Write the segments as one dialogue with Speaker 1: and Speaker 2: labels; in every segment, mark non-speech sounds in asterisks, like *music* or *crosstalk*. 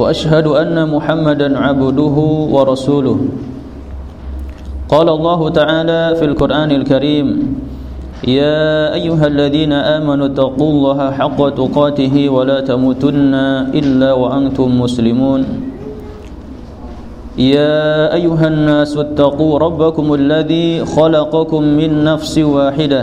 Speaker 1: وأشهد أن محمدا عبده ورسوله. قال الله تعالى في القرآن الكريم يا أيها الذين آمنوا اتقوا الله حق تقاته ولا تموتن إلا وأنتم مسلمون. يا أيها الناس اتقوا ربكم الذي خلقكم من نفس واحدة.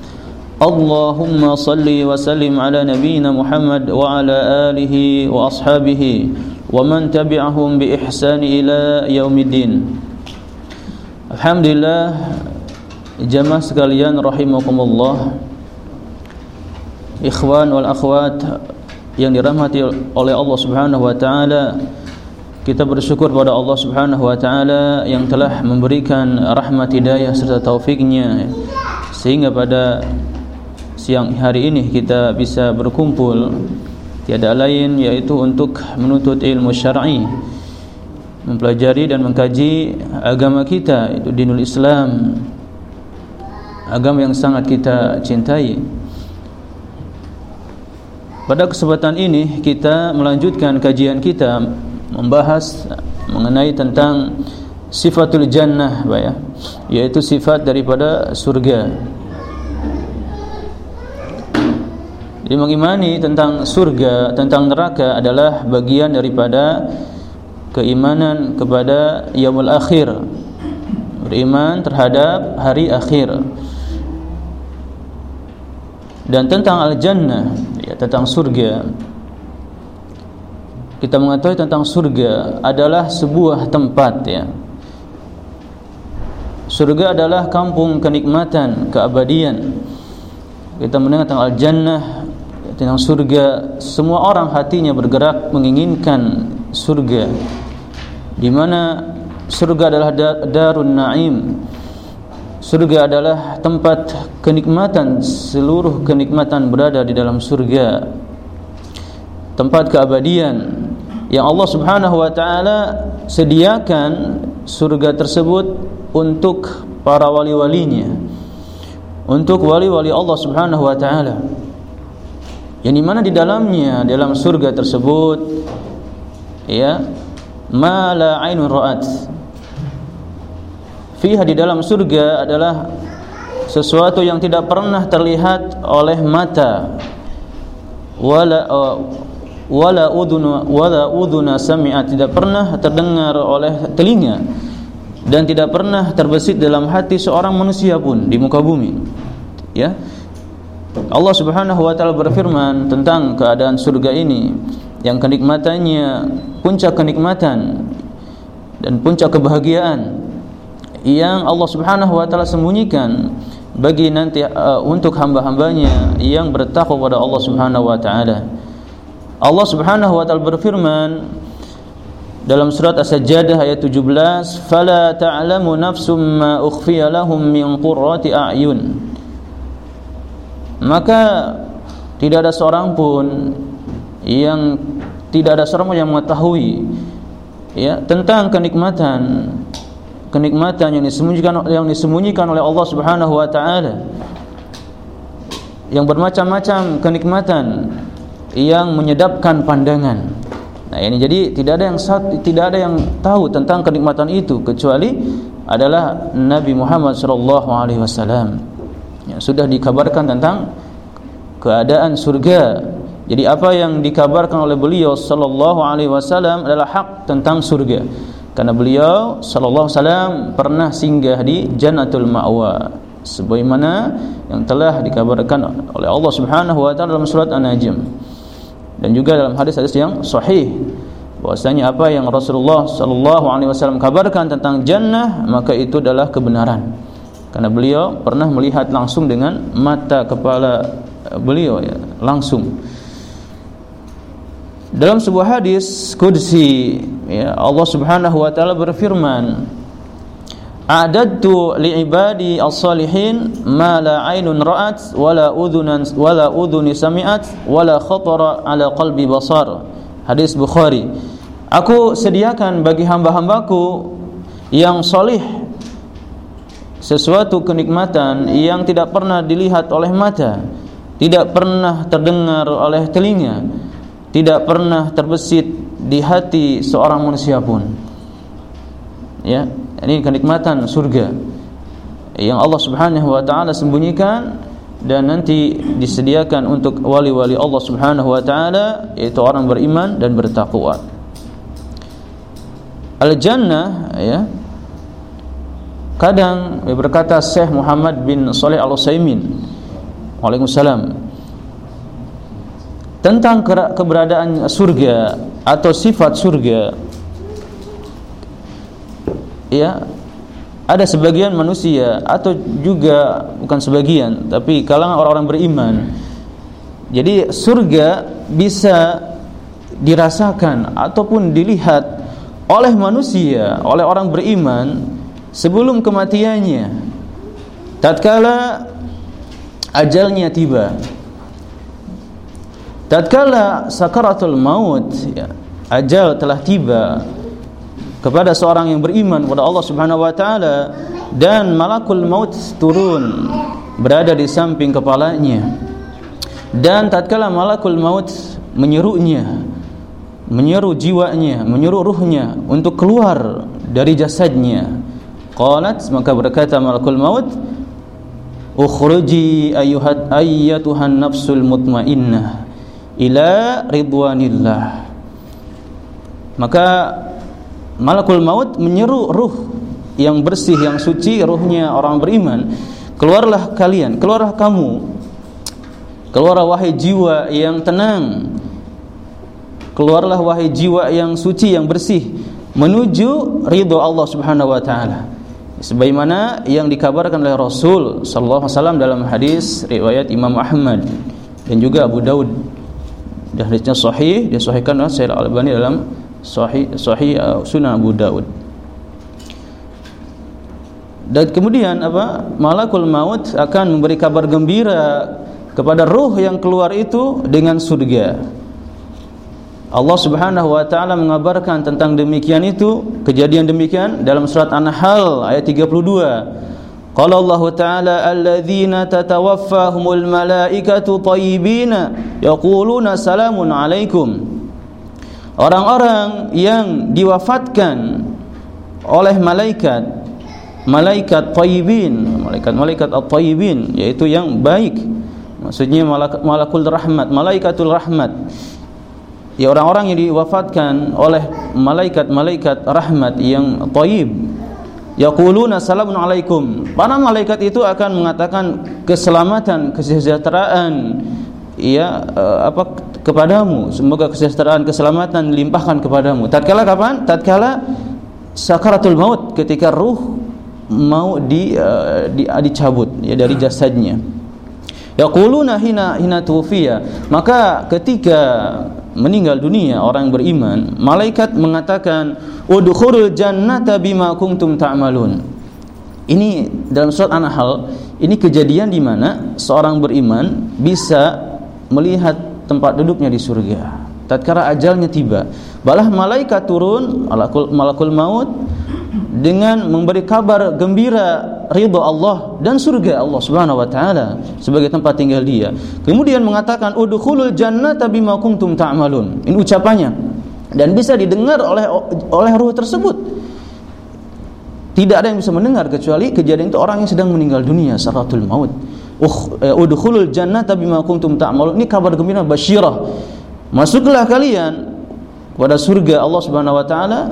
Speaker 1: اللهم صل وسلم على نبينا محمد وعلى آله وأصحابه ومن تبعهم بإحسان إلى يوم الدين Alhamdulillah Jamaah sekalian rahimakumullah Ikhwan wal akhwat Yang dirahmati oleh Allah subhanahu wa ta'ala Kita bersyukur pada Allah subhanahu wa ta'ala Yang telah memberikan rahmat hidayah serta taufiknya Sehingga pada siang hari ini kita bisa berkumpul. Tiada lain yaitu untuk menuntut ilmu syar'i mempelajari dan mengkaji agama kita itu dinul Islam agama yang sangat kita cintai. Pada kesempatan ini kita melanjutkan kajian kita membahas mengenai tentang sifatul jannah ya yaitu sifat daripada surga Jadi mengimani tentang surga, tentang neraka adalah bagian daripada keimanan kepada yaumul akhir. Beriman terhadap hari akhir. Dan tentang al-jannah ya tentang surga. Kita mengetahui tentang surga adalah sebuah tempat ya. Surga adalah kampung kenikmatan keabadian. Kita mendengar tentang al-jannah tentang surga semua orang hatinya bergerak menginginkan surga. Di mana surga adalah darun naim. Surga adalah tempat kenikmatan seluruh kenikmatan berada di dalam surga. Tempat keabadian yang Allah Subhanahu wa taala sediakan surga tersebut untuk para wali-walinya untuk wali-wali Allah Subhanahu wa taala yang di mana di dalamnya dalam surga tersebut ya ma la ainun ra'at. Fiha di dalam surga adalah sesuatu yang tidak pernah terlihat oleh mata. Wala uh, wala udhuna wala udhuna sami'at. Tidak pernah terdengar oleh telinga dan tidak pernah terbesit dalam hati seorang manusia pun di muka bumi ya Allah Subhanahu wa taala berfirman tentang keadaan surga ini yang kenikmatannya puncak kenikmatan dan puncak kebahagiaan yang Allah Subhanahu wa taala sembunyikan bagi nanti uh, untuk hamba-hambanya yang bertakwa kepada Allah Subhanahu wa taala. Allah Subhanahu wa taala berfirman dalam surat As-Sajdah ayat 17, "Fala ta'lamu nafsum ma ukhfiya lahum min qurrati a'yun." Maka tidak ada seorang pun yang tidak ada seorang pun yang mengetahui ya tentang kenikmatan kenikmatan yang disembunyikan yang disembunyikan oleh Allah Subhanahu wa taala yang bermacam-macam kenikmatan yang menyedapkan pandangan. Nah, ini jadi tidak ada yang tidak ada yang tahu tentang kenikmatan itu kecuali adalah Nabi Muhammad sallallahu alaihi wasallam. Ya, sudah dikabarkan tentang keadaan surga. Jadi apa yang dikabarkan oleh beliau sallallahu alaihi wasallam adalah hak tentang surga. Karena beliau sallallahu alaihi wasallam pernah singgah di Jannatul Ma'wa sebagaimana yang telah dikabarkan oleh Allah Subhanahu wa taala dalam surat An-Najm dan juga dalam hadis-hadis yang sahih bahwasanya apa yang Rasulullah sallallahu alaihi wasallam kabarkan tentang jannah maka itu adalah kebenaran karena beliau pernah melihat langsung dengan mata kepala beliau ya langsung dalam sebuah hadis qudsi ya Allah Subhanahu wa taala berfirman A'dadtu li'ibadi as-salihin ma la 'ainun ra'at wala udhunan wala udhuni sami'at wala khatara 'ala qalbi basar. Hadis Bukhari. Aku sediakan bagi hamba-hambaku yang solih sesuatu kenikmatan yang tidak pernah dilihat oleh mata, tidak pernah terdengar oleh telinga, tidak pernah terbesit di hati seorang manusia pun. Ya, ini kenikmatan surga yang Allah Subhanahu wa taala sembunyikan dan nanti disediakan untuk wali-wali Allah Subhanahu wa taala yaitu orang beriman dan bertakwa. Al-jannah ya kadang berkata Syekh Muhammad bin Saleh Al-Utsaimin Waalaikumsalam. Tentang keberadaan surga atau sifat surga ya ada sebagian manusia atau juga bukan sebagian tapi kalangan orang-orang beriman. Jadi surga bisa dirasakan ataupun dilihat oleh manusia oleh orang beriman sebelum kematiannya tatkala ajalnya tiba tatkala sakaratul maut ya, ajal telah tiba kepada seorang yang beriman kepada Allah Subhanahu wa taala dan malakul maut turun berada di samping kepalanya. Dan tatkala malakul maut menyerunya menyeru jiwanya menyeru ruhnya untuk keluar dari jasadnya qalat maka berkata malakul maut ukhruji ayyuhat ayyatuhan nafsul mutmainnah ila ridwanillah. Maka malakul maut menyeru ruh yang bersih yang suci ruhnya orang beriman keluarlah kalian keluarlah kamu. Keluarlah wahai jiwa yang tenang. Keluarlah wahai jiwa yang suci yang bersih menuju ridho Allah Subhanahu wa taala sebagaimana yang dikabarkan oleh Rasul sallallahu alaihi wasallam dalam hadis riwayat Imam Ahmad dan juga Abu Daud dan hadisnya sahih disahihkan oleh Syekh Al-Albani dalam sahih sahih uh, Sunan Abu Daud. Dan kemudian apa? Malakul maut akan memberi kabar gembira kepada ruh yang keluar itu dengan surga. Allah Subhanahu wa taala mengabarkan tentang demikian itu, kejadian demikian dalam surat An-Nahl ayat 32. Qala Allah Ta'ala alladzina tatawaffahumul malaikatu tayyibina yaquluna salamun alaikum orang-orang yang diwafatkan oleh malaikat malaikat tayyibin malaikat-malaikat at-tayyibin yaitu yang baik maksudnya malak malakul rahmat malaikatul rahmat ya orang-orang yang diwafatkan oleh malaikat-malaikat rahmat yang tayyib. Yaquluna salamun alaikum. Para malaikat itu akan mengatakan keselamatan kesejahteraan ya eh, apa kepadamu. Semoga kesejahteraan keselamatan dilimpahkan kepadamu. Tatkala kapan? Tatkala sakaratul maut ketika ruh mau di, uh, di dicabut ya dari jasadnya. Yaquluna hina hina tufiya maka ketika meninggal dunia orang beriman malaikat mengatakan udkhulul jannata bima kuntum ta'malun. Ini dalam surat An-Nahl ini kejadian di mana seorang beriman bisa melihat tempat duduknya di surga. Tatkala ajalnya tiba balah malaikat turun malakul, malakul maut dengan memberi kabar gembira ridha Allah dan surga Allah Subhanahu wa taala sebagai tempat tinggal dia. Kemudian mengatakan udkhulul jannata bima kuntum ta'malun. Ini ucapannya dan bisa didengar oleh oleh ruh tersebut. Tidak ada yang bisa mendengar kecuali kejadian itu orang yang sedang meninggal dunia saratul maut. Eh, udkhulul jannata bima kuntum ta'malun. Ini kabar gembira basyirah. Masuklah kalian pada surga Allah Subhanahu wa taala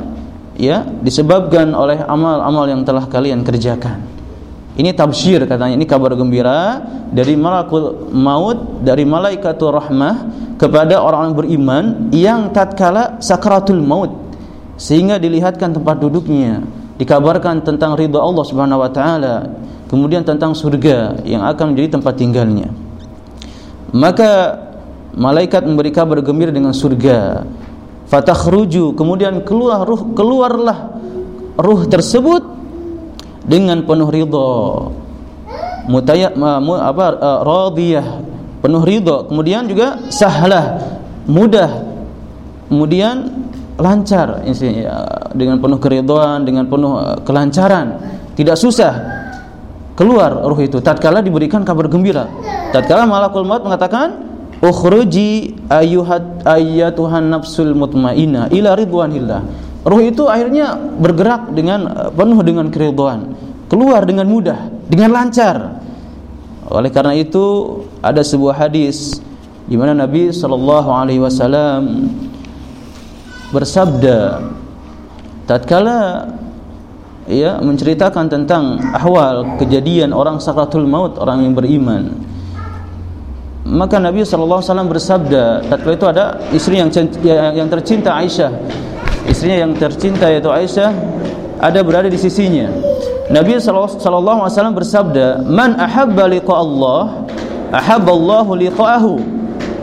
Speaker 1: ya disebabkan oleh amal-amal yang telah kalian kerjakan. Ini tabsyir katanya, ini kabar gembira dari malakul maut, dari malaikatul rahmah kepada orang-orang beriman yang tatkala sakratul maut sehingga dilihatkan tempat duduknya, dikabarkan tentang ridha Allah Subhanahu wa taala, kemudian tentang surga yang akan menjadi tempat tinggalnya. Maka malaikat memberi kabar gembira dengan surga fatakhruju kemudian keluar ruh keluarlah ruh tersebut dengan penuh ridha. Mutaya apa uh, radiyah. Penuh ridha. Kemudian juga sahlah. Mudah. Kemudian lancar. Dengan penuh keridhaan dengan penuh uh, kelancaran. Tidak susah keluar ruh itu. Tatkala diberikan kabar gembira. Tatkala malakul maut mengatakan ukhruji ayuhat ayatuhan nafsul mutmainah ila ridwanillah ruh itu akhirnya bergerak dengan eh, penuh dengan keridhaan. Keluar dengan mudah dengan lancar. Oleh karena itu ada sebuah hadis di mana Nabi wasallam bersabda tatkala ya menceritakan tentang ahwal kejadian orang sakratul maut orang yang beriman maka Nabi wasallam bersabda tatkala itu ada istri yang yang tercinta Aisyah istrinya yang tercinta yaitu Aisyah ada berada di sisinya. Nabi wasallam bersabda man ahabba liqa Allah ahabba Allah liqa'ahu.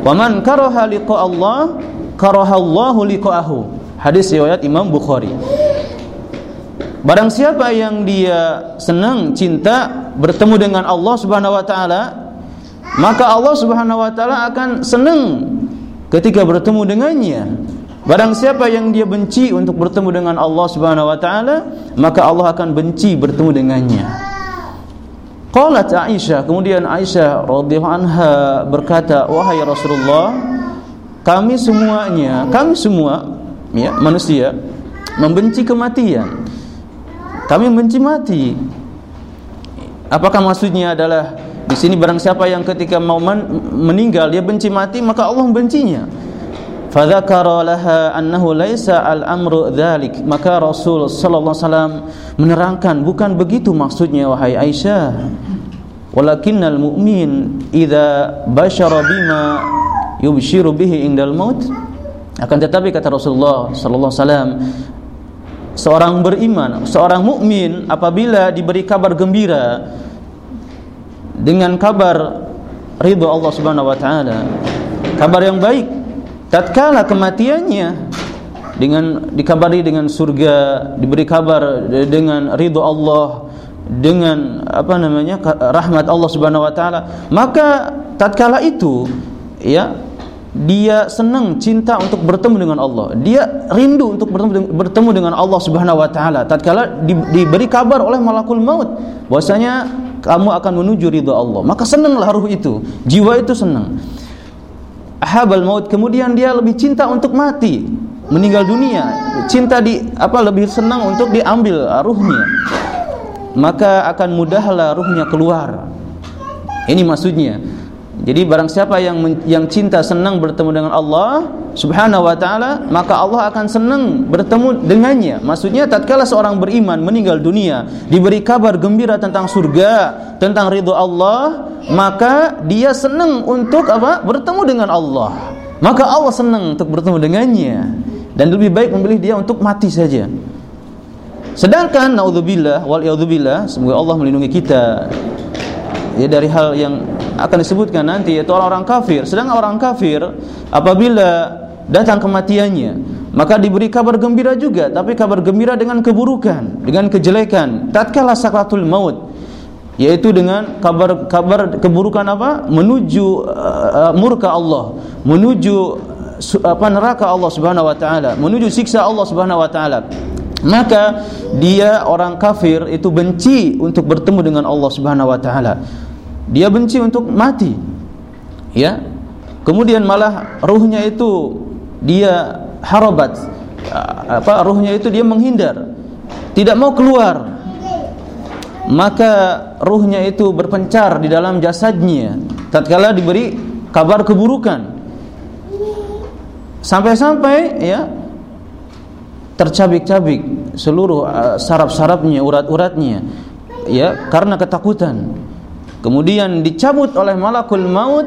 Speaker 1: Wa man karaha liqa Allah karaha Allah liqa'ahu. Hadis riwayat Imam Bukhari. Barang siapa yang dia senang cinta bertemu dengan Allah Subhanahu wa taala maka Allah Subhanahu wa taala akan senang ketika bertemu dengannya. Barang siapa yang dia benci untuk bertemu dengan Allah Subhanahu wa taala, maka Allah akan benci bertemu dengannya. Qalat Aisyah, kemudian Aisyah radhiyallahu anha berkata, "Wahai Rasulullah, kami semuanya, kami semua ya, manusia membenci kematian. Kami membenci mati. Apakah maksudnya adalah di sini barang siapa yang ketika mau meninggal dia benci mati maka Allah membencinya. Fadzakara laha annahu laisa al-amru dzalik. Maka Rasul sallallahu alaihi wasallam menerangkan bukan begitu maksudnya wahai Aisyah. Walakinnal mu'min idza bashara bima yubshiru bihi indal maut akan tetapi kata Rasulullah sallallahu alaihi wasallam seorang beriman, seorang mukmin apabila diberi kabar gembira dengan kabar ridho Allah Subhanahu wa taala. Kabar yang baik tatkala kematiannya dengan dikabari dengan surga, diberi kabar dengan ridho Allah, dengan apa namanya rahmat Allah Subhanahu wa taala, maka tatkala itu ya dia senang cinta untuk bertemu dengan Allah. Dia rindu untuk bertemu bertemu dengan Allah Subhanahu wa taala. Tatkala di, diberi kabar oleh malakul maut bahwasanya kamu akan menuju ridha Allah. Maka senanglah ruh itu, jiwa itu senang. Ahabal maut kemudian dia lebih cinta untuk mati, meninggal dunia. Cinta di apa lebih senang untuk diambil ruhnya. Maka akan mudahlah ruhnya keluar. Ini maksudnya. Jadi barang siapa yang yang cinta senang bertemu dengan Allah Subhanahu wa taala, maka Allah akan senang bertemu dengannya. Maksudnya tatkala seorang beriman meninggal dunia, diberi kabar gembira tentang surga, tentang ridho Allah, maka dia senang untuk apa? bertemu dengan Allah. Maka Allah senang untuk bertemu dengannya dan lebih baik memilih dia untuk mati saja. Sedangkan naudzubillah wal semoga Allah melindungi kita ya dari hal yang akan disebutkan nanti yaitu orang-orang kafir. Sedangkan orang kafir apabila datang kematiannya, maka diberi kabar gembira juga, tapi kabar gembira dengan keburukan, dengan kejelekan. Tatkala sakratul maut, yaitu dengan kabar-kabar keburukan apa? Menuju uh, murka Allah, menuju apa neraka Allah Subhanahu wa taala, menuju siksa Allah Subhanahu wa taala. maka dia orang kafir itu benci untuk bertemu dengan Allah Subhanahu wa taala. Dia benci untuk mati. Ya. Kemudian malah ruhnya itu dia harabat apa ruhnya itu dia menghindar. Tidak mau keluar. Maka ruhnya itu berpencar di dalam jasadnya tatkala diberi kabar keburukan. Sampai-sampai ya tercabik-cabik seluruh uh, saraf-sarafnya, urat-uratnya ya karena ketakutan. Kemudian dicabut oleh malakul maut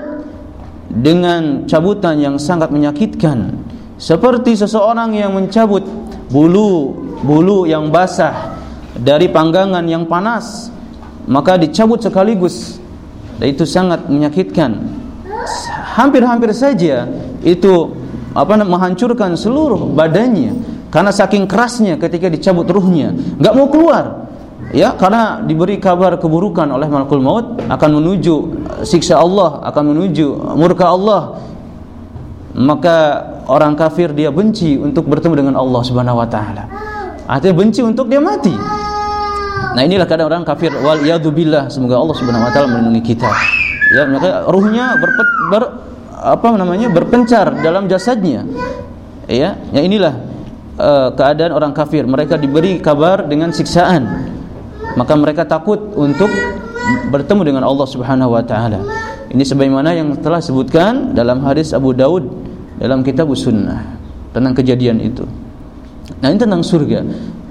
Speaker 1: dengan cabutan yang sangat menyakitkan. Seperti seseorang yang mencabut bulu bulu yang basah dari panggangan yang panas maka dicabut sekaligus. Dan itu sangat menyakitkan. Hampir-hampir saja itu apa menghancurkan seluruh badannya. Karena saking kerasnya ketika dicabut ruhnya. Nggak mau keluar ya karena diberi kabar keburukan oleh malakul maut akan menuju siksa Allah akan menuju murka Allah. Maka orang kafir dia benci untuk bertemu dengan Allah Subhanahu wa taala. Artinya benci untuk dia mati. Nah inilah kadang orang kafir wal billah semoga Allah Subhanahu wa taala melindungi kita. Ya maka ruhnya ber, apa namanya berpencar dalam jasadnya. Ya ya inilah uh, keadaan orang kafir. Mereka diberi kabar dengan siksaan maka mereka takut untuk bertemu dengan Allah Subhanahu wa taala. Ini sebagaimana yang telah sebutkan dalam hadis Abu Daud dalam kitab Sunnah tentang kejadian itu. Nah ini tentang surga.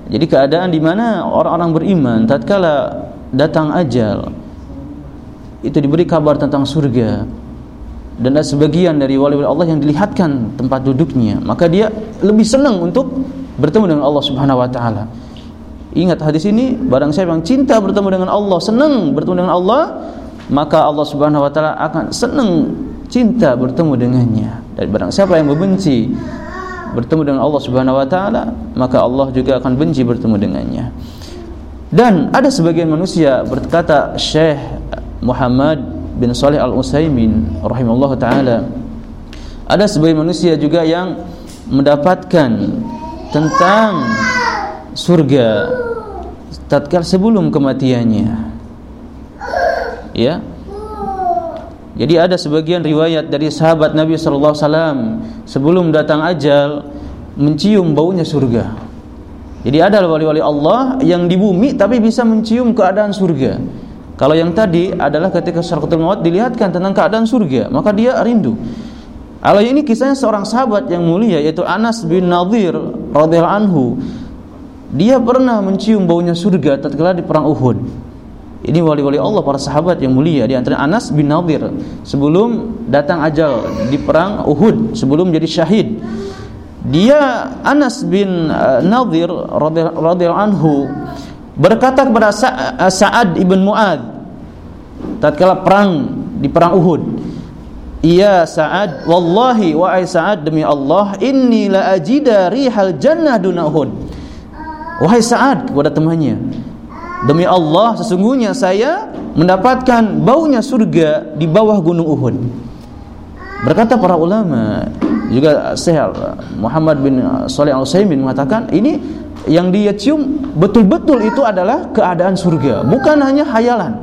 Speaker 1: Jadi keadaan di mana orang-orang beriman tatkala datang ajal itu diberi kabar tentang surga. Dan ada sebagian dari wali-wali Allah yang dilihatkan tempat duduknya. Maka dia lebih senang untuk bertemu dengan Allah Subhanahu wa taala ingat hadis ini barang siapa yang cinta bertemu dengan Allah senang bertemu dengan Allah maka Allah Subhanahu wa taala akan senang cinta bertemu dengannya. Dan barang siapa yang membenci bertemu dengan Allah Subhanahu wa taala maka Allah juga akan benci bertemu dengannya. Dan ada sebagian manusia berkata Syekh Muhammad bin Saleh Al Utsaimin rahimahullah taala ada sebagian manusia juga yang mendapatkan tentang surga tatkala sebelum kematiannya ya jadi ada sebagian riwayat dari sahabat Nabi sallallahu alaihi wasallam sebelum datang ajal mencium baunya surga. Jadi ada wali-wali Allah yang di bumi tapi bisa mencium keadaan surga. Kalau yang tadi adalah ketika syaratul maut dilihatkan tentang keadaan surga, maka dia rindu. Kalau ini kisahnya seorang sahabat yang mulia yaitu Anas bin Nadir radhiyallahu anhu. Dia pernah mencium baunya surga tatkala di perang Uhud. Ini wali-wali Allah para sahabat yang mulia di antara Anas bin Nadir sebelum datang ajal di perang Uhud sebelum jadi syahid. Dia Anas bin uh, Nadir radhiyallahu anhu berkata kepada eh, Sa'ad ibn Mu'ad tatkala perang di perang Uhud Iya Sa'ad wallahi wa Sa'ad demi Allah inni la ajida rihal jannah duna Uhud Wahai Sa'ad kepada temannya Demi Allah sesungguhnya saya mendapatkan baunya surga di bawah gunung Uhud Berkata para ulama juga Syekh Muhammad bin Saleh Al-Utsaimin mengatakan ini yang dia cium betul-betul itu adalah keadaan surga, bukan hanya hayalan.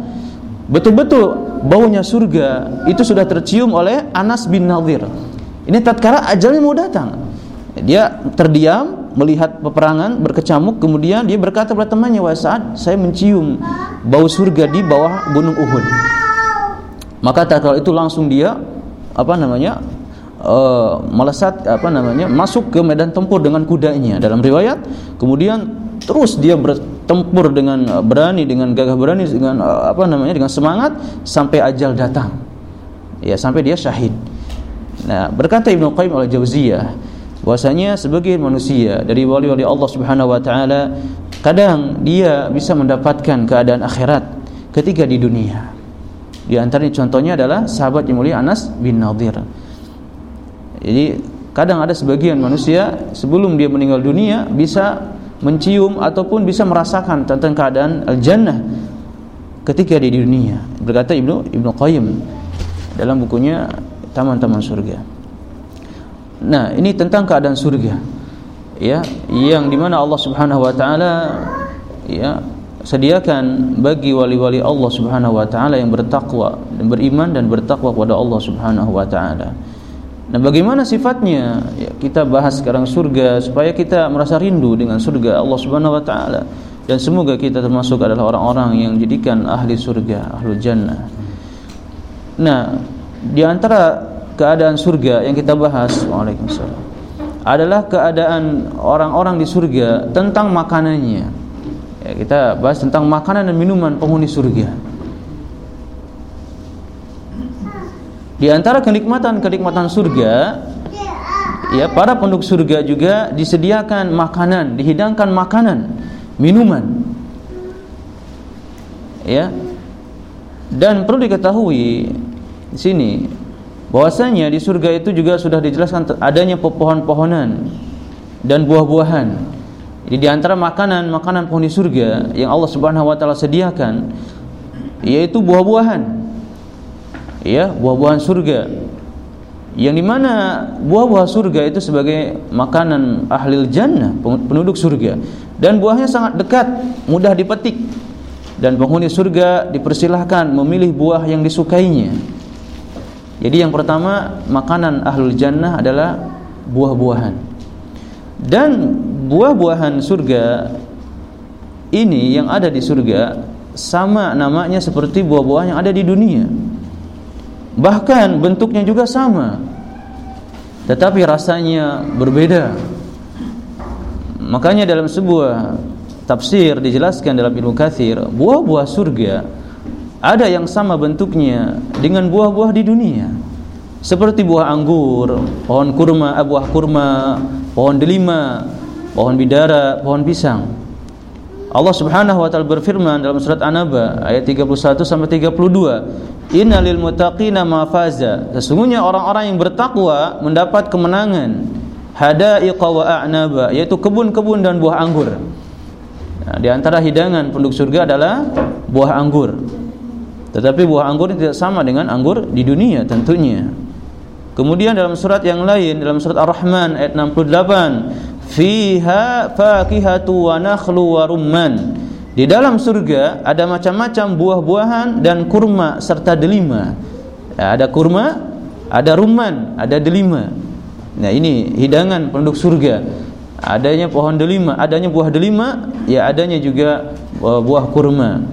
Speaker 1: Betul-betul baunya surga itu sudah tercium oleh Anas bin Nadir. Ini tatkala ajalnya mau datang. Dia terdiam melihat peperangan berkecamuk kemudian dia berkata kepada temannya wahai saat saya mencium bau surga di bawah gunung Uhud. Maka tatkala itu langsung dia apa namanya uh, melesat apa namanya masuk ke medan tempur dengan kudanya. Dalam riwayat kemudian terus dia bertempur dengan berani dengan gagah berani dengan uh, apa namanya dengan semangat sampai ajal datang. Ya sampai dia syahid. Nah berkata Ibnu Qayyim al-Jauziyah bahwasanya sebagai manusia dari wali-wali Allah Subhanahu wa taala kadang dia bisa mendapatkan keadaan akhirat ketika di dunia di antaranya contohnya adalah sahabat yang mulia Anas bin Nadir jadi kadang ada sebagian manusia sebelum dia meninggal dunia bisa mencium ataupun bisa merasakan tentang keadaan al-jannah ketika di dunia. Berkata Ibnu Ibnu Qayyim dalam bukunya Taman-taman Surga. Nah, ini tentang keadaan surga. ya yang di mana Allah Subhanahu wa taala ya sediakan bagi wali-wali Allah Subhanahu wa taala yang bertakwa dan beriman dan bertakwa kepada Allah Subhanahu wa taala. Nah, bagaimana sifatnya? Ya, kita bahas sekarang surga supaya kita merasa rindu dengan surga Allah Subhanahu wa taala dan semoga kita termasuk adalah orang-orang yang jadikan ahli surga, ahlu jannah. Nah, di antara keadaan surga yang kita bahas, Waalaikumsalam, adalah keadaan orang-orang di surga tentang makanannya. Ya, kita bahas tentang makanan dan minuman penghuni surga. Di antara kenikmatan-kenikmatan surga, ya para penduduk surga juga disediakan makanan, dihidangkan makanan, minuman. Ya. Dan perlu diketahui di sini bahwasanya di surga itu juga sudah dijelaskan adanya pohon-pohonan dan buah-buahan. Jadi di antara makanan-makanan penghuni surga yang Allah Subhanahu wa taala sediakan yaitu buah-buahan. Ya buah-buahan surga. Yang di mana buah-buah surga itu sebagai makanan ahli jannah penduduk surga. Dan buahnya sangat dekat mudah dipetik. Dan penghuni surga dipersilahkan memilih buah yang disukainya jadi yang pertama makanan ahlul jannah adalah buah-buahan. Dan buah-buahan surga ini yang ada di surga sama namanya seperti buah-buah yang ada di dunia. Bahkan bentuknya juga sama Tetapi rasanya berbeda. Makanya dalam sebuah tafsir dijelaskan dalam ilmu kathir Buah-buah surga Ada yang sama bentuknya dengan buah-buah di dunia Seperti buah anggur, pohon kurma, eh, buah kurma, pohon delima, pohon bidara, pohon pisang Allah Subhanahu wa taala berfirman dalam surat An-Naba ayat 31 sampai 32 Innalil muttaqina mafaza. Sesungguhnya orang-orang yang bertakwa mendapat kemenangan. Hadaiqa wa a'naba, yaitu kebun-kebun dan buah anggur. Nah, di antara hidangan penduduk surga adalah buah anggur. Tetapi buah anggur ini tidak sama dengan anggur di dunia tentunya. Kemudian dalam surat yang lain dalam surat Ar-Rahman ayat 68, fiha fakihatu wa nakhlu wa rumman di dalam surga ada macam-macam buah-buahan dan kurma serta delima. Ya, ada kurma, ada rumman, ada delima. Nah, ini hidangan penduduk surga. Adanya pohon delima, adanya buah delima, ya adanya juga uh, buah kurma.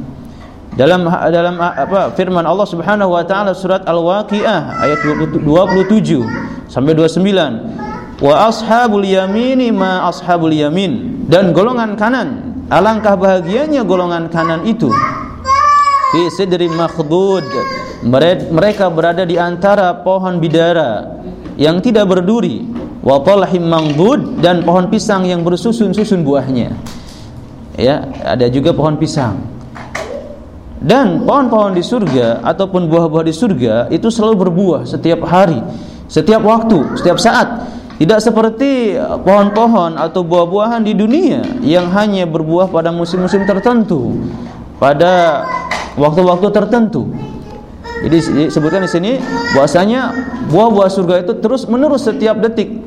Speaker 1: Dalam dalam apa firman Allah Subhanahu wa taala surat Al-Waqiah ayat 27 sampai 29. Wa ashabul yamini ma ashabul yamin dan golongan kanan Alangkah bahagianya golongan kanan itu. Fi sidrin makhdud. Mereka berada di antara pohon bidara yang tidak berduri, wa talhim mangdud dan pohon pisang yang bersusun-susun buahnya. Ya, ada juga pohon pisang. Dan pohon-pohon di surga ataupun buah-buah di surga itu selalu berbuah setiap hari, setiap waktu, setiap saat tidak seperti pohon-pohon atau buah-buahan di dunia yang hanya berbuah pada musim-musim tertentu, pada waktu-waktu tertentu. Jadi disebutkan di sini bahwasanya buah-buah surga itu terus menerus setiap detik,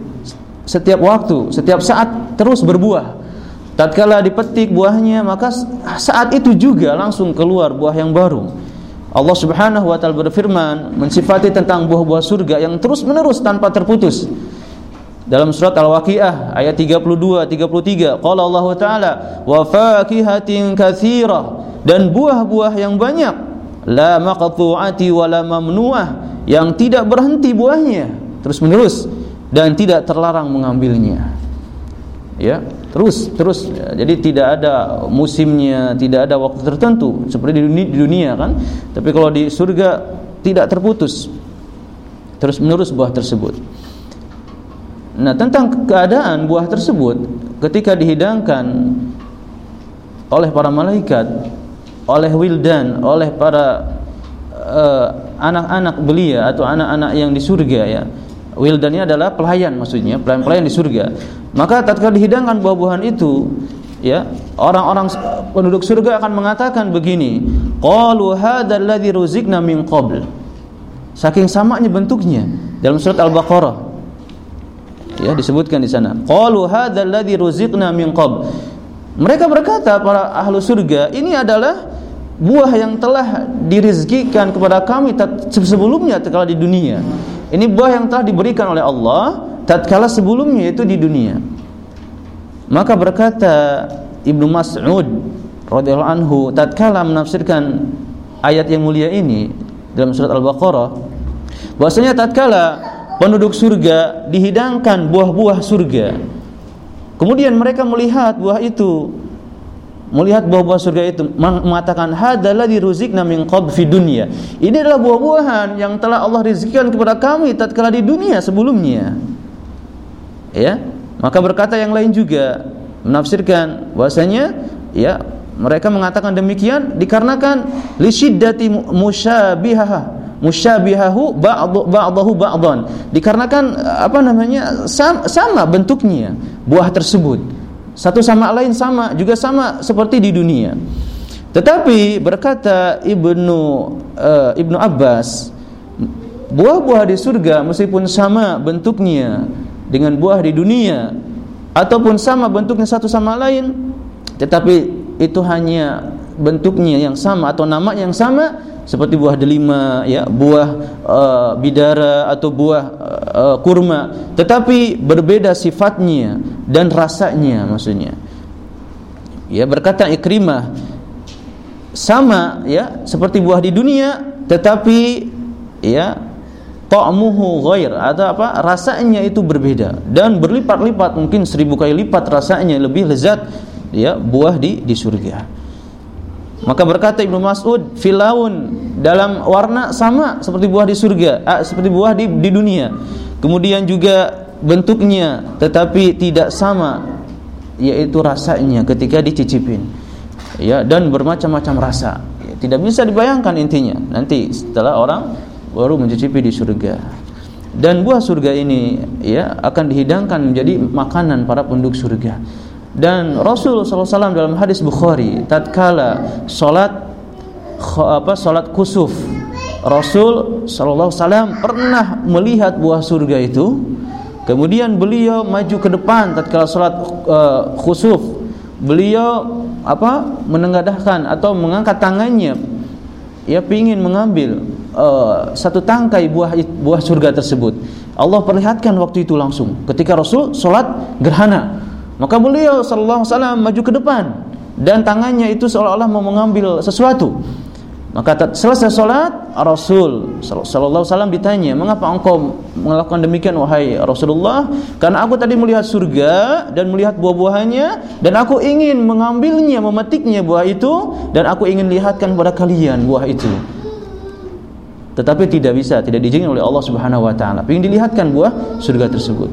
Speaker 1: setiap waktu, setiap saat terus berbuah. Tatkala dipetik buahnya, maka saat itu juga langsung keluar buah yang baru. Allah Subhanahu wa taala berfirman mensifati tentang buah-buah surga yang terus-menerus tanpa terputus. Dalam surat Al-Waqiah ayat 32 33 qala Allah taala wa fakihatin katsira dan buah-buah yang banyak la maqtu'ati wa la mamnu'ah yang tidak berhenti buahnya terus menerus dan tidak terlarang mengambilnya. Ya terus terus jadi tidak ada musimnya tidak ada waktu tertentu. Seperti di dunia, di dunia kan? Tapi kalau di surga tidak terputus. Terus menerus buah tersebut. Nah, tentang keadaan buah tersebut ketika dihidangkan oleh para malaikat, oleh wildan, oleh para eh, anak-anak uh, belia atau anak-anak yang di surga ya. Wildan ini adalah pelayan maksudnya, pelayan-pelayan di surga. Maka tatkala dihidangkan buah-buahan itu, ya, orang-orang penduduk surga akan mengatakan begini, qalu hadzal ladzi ruzikna min qabl. Saking samanya bentuknya dalam surat Al-Baqarah Ya, disebutkan di sana. Qalu hadzal ladzi ruziqna min qabl. Mereka berkata para ahlu surga, ini adalah buah yang telah dirizkikan kepada kami sebelumnya tatkala di dunia. Ini buah yang telah diberikan oleh Allah tatkala sebelumnya itu di dunia. Maka berkata Ibnu Mas'ud radhiyallahu anhu tatkala menafsirkan ayat yang mulia ini dalam surat Al-Baqarah bahwasanya tatkala penduduk surga dihidangkan buah-buah surga kemudian mereka melihat buah itu melihat buah-buah surga itu mengatakan hadalladzi ruzikna min qabl fi dunya. Ini adalah buah-buahan yang telah Allah rizkikan kepada kami tatkala di dunia sebelumnya. Ya. Maka berkata yang lain juga menafsirkan bahwasanya ya mereka mengatakan demikian dikarenakan li syiddati musyabihah musyabihahu ba'dahu ba'dahu ba'dan dikarenakan apa namanya sama, sama bentuknya buah tersebut satu sama lain sama, juga sama seperti di dunia. Tetapi berkata Ibnu uh, Ibnu Abbas, buah-buah di surga meskipun sama bentuknya dengan buah di dunia ataupun sama bentuknya satu sama lain, tetapi itu hanya bentuknya yang sama atau nama yang sama seperti buah delima ya buah uh, bidara atau buah uh, kurma. Tetapi berbeda sifatnya dan rasanya maksudnya. Ya berkata Ikrimah sama ya seperti buah di dunia tetapi ya ta'muhu ghair atau apa rasanya itu berbeda dan berlipat-lipat mungkin seribu kali lipat rasanya lebih lezat ya buah di di surga maka berkata Ibnu Mas'ud, filaun dalam warna sama seperti buah di surga, ah, seperti buah di, di dunia. Kemudian juga bentuknya tetapi tidak sama yaitu rasanya ketika dicicipin. Ya, dan bermacam-macam rasa. Ya, tidak bisa dibayangkan intinya. Nanti setelah orang baru mencicipi di surga. Dan buah surga ini ya akan dihidangkan menjadi makanan para penduduk surga. Dan Rasul SAW dalam hadis Bukhari tatkala salat apa salat kusuf Rasul SAW pernah melihat buah surga itu. Kemudian beliau maju ke depan tatkala salat uh, khusuf beliau apa menengadahkan atau mengangkat tangannya ya ingin mengambil uh, satu tangkai buah buah surga tersebut Allah perlihatkan waktu itu langsung ketika Rasul salat gerhana maka beliau sallallahu alaihi wasallam maju ke depan dan tangannya itu seolah-olah mau mengambil sesuatu. Maka selesai salat Rasul sallallahu wasallam ditanya, "Mengapa engkau melakukan demikian wahai Rasulullah?" Karena aku tadi melihat surga dan melihat buah-buahannya dan aku ingin mengambilnya, memetiknya buah itu dan aku ingin lihatkan kepada kalian buah itu. Tetapi tidak bisa, tidak diizinkan oleh Allah Subhanahu wa taala. Ingin dilihatkan buah surga tersebut.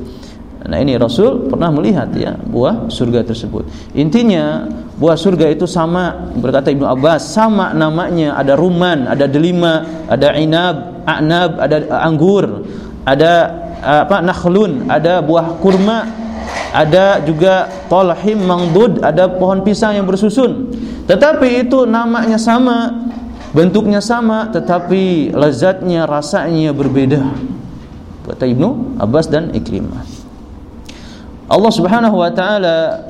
Speaker 1: Nah ini Rasul pernah melihat ya buah surga tersebut. Intinya buah surga itu sama berkata Ibnu Abbas sama namanya ada ruman, ada delima, ada inab, anab, ada anggur, ada apa nakhlun, ada buah kurma, ada juga tolhim mangdud, ada pohon pisang yang bersusun. Tetapi itu namanya sama, bentuknya sama, tetapi lezatnya, rasanya berbeda. Kata Ibnu Abbas dan Ikrimah. Allah Subhanahu wa taala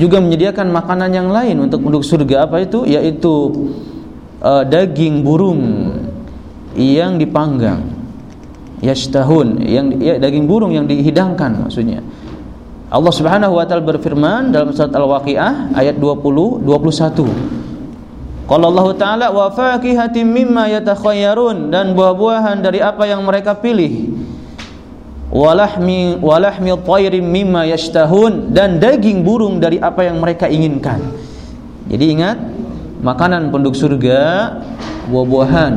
Speaker 1: juga menyediakan makanan yang lain untuk penduduk surga. Apa itu? Yaitu uh, daging burung yang dipanggang. Yashtahun yang ya, daging burung yang dihidangkan maksudnya. Allah Subhanahu wa taala berfirman dalam surat Al-Waqiah ayat 20 21 Qala Allah taala wa fakihatin mimma yatakhayyarun dan buah-buahan dari apa yang mereka pilih walahmi walahmi thairin mimma yashtahun dan daging burung dari apa yang mereka inginkan. Jadi ingat makanan penduduk surga buah-buahan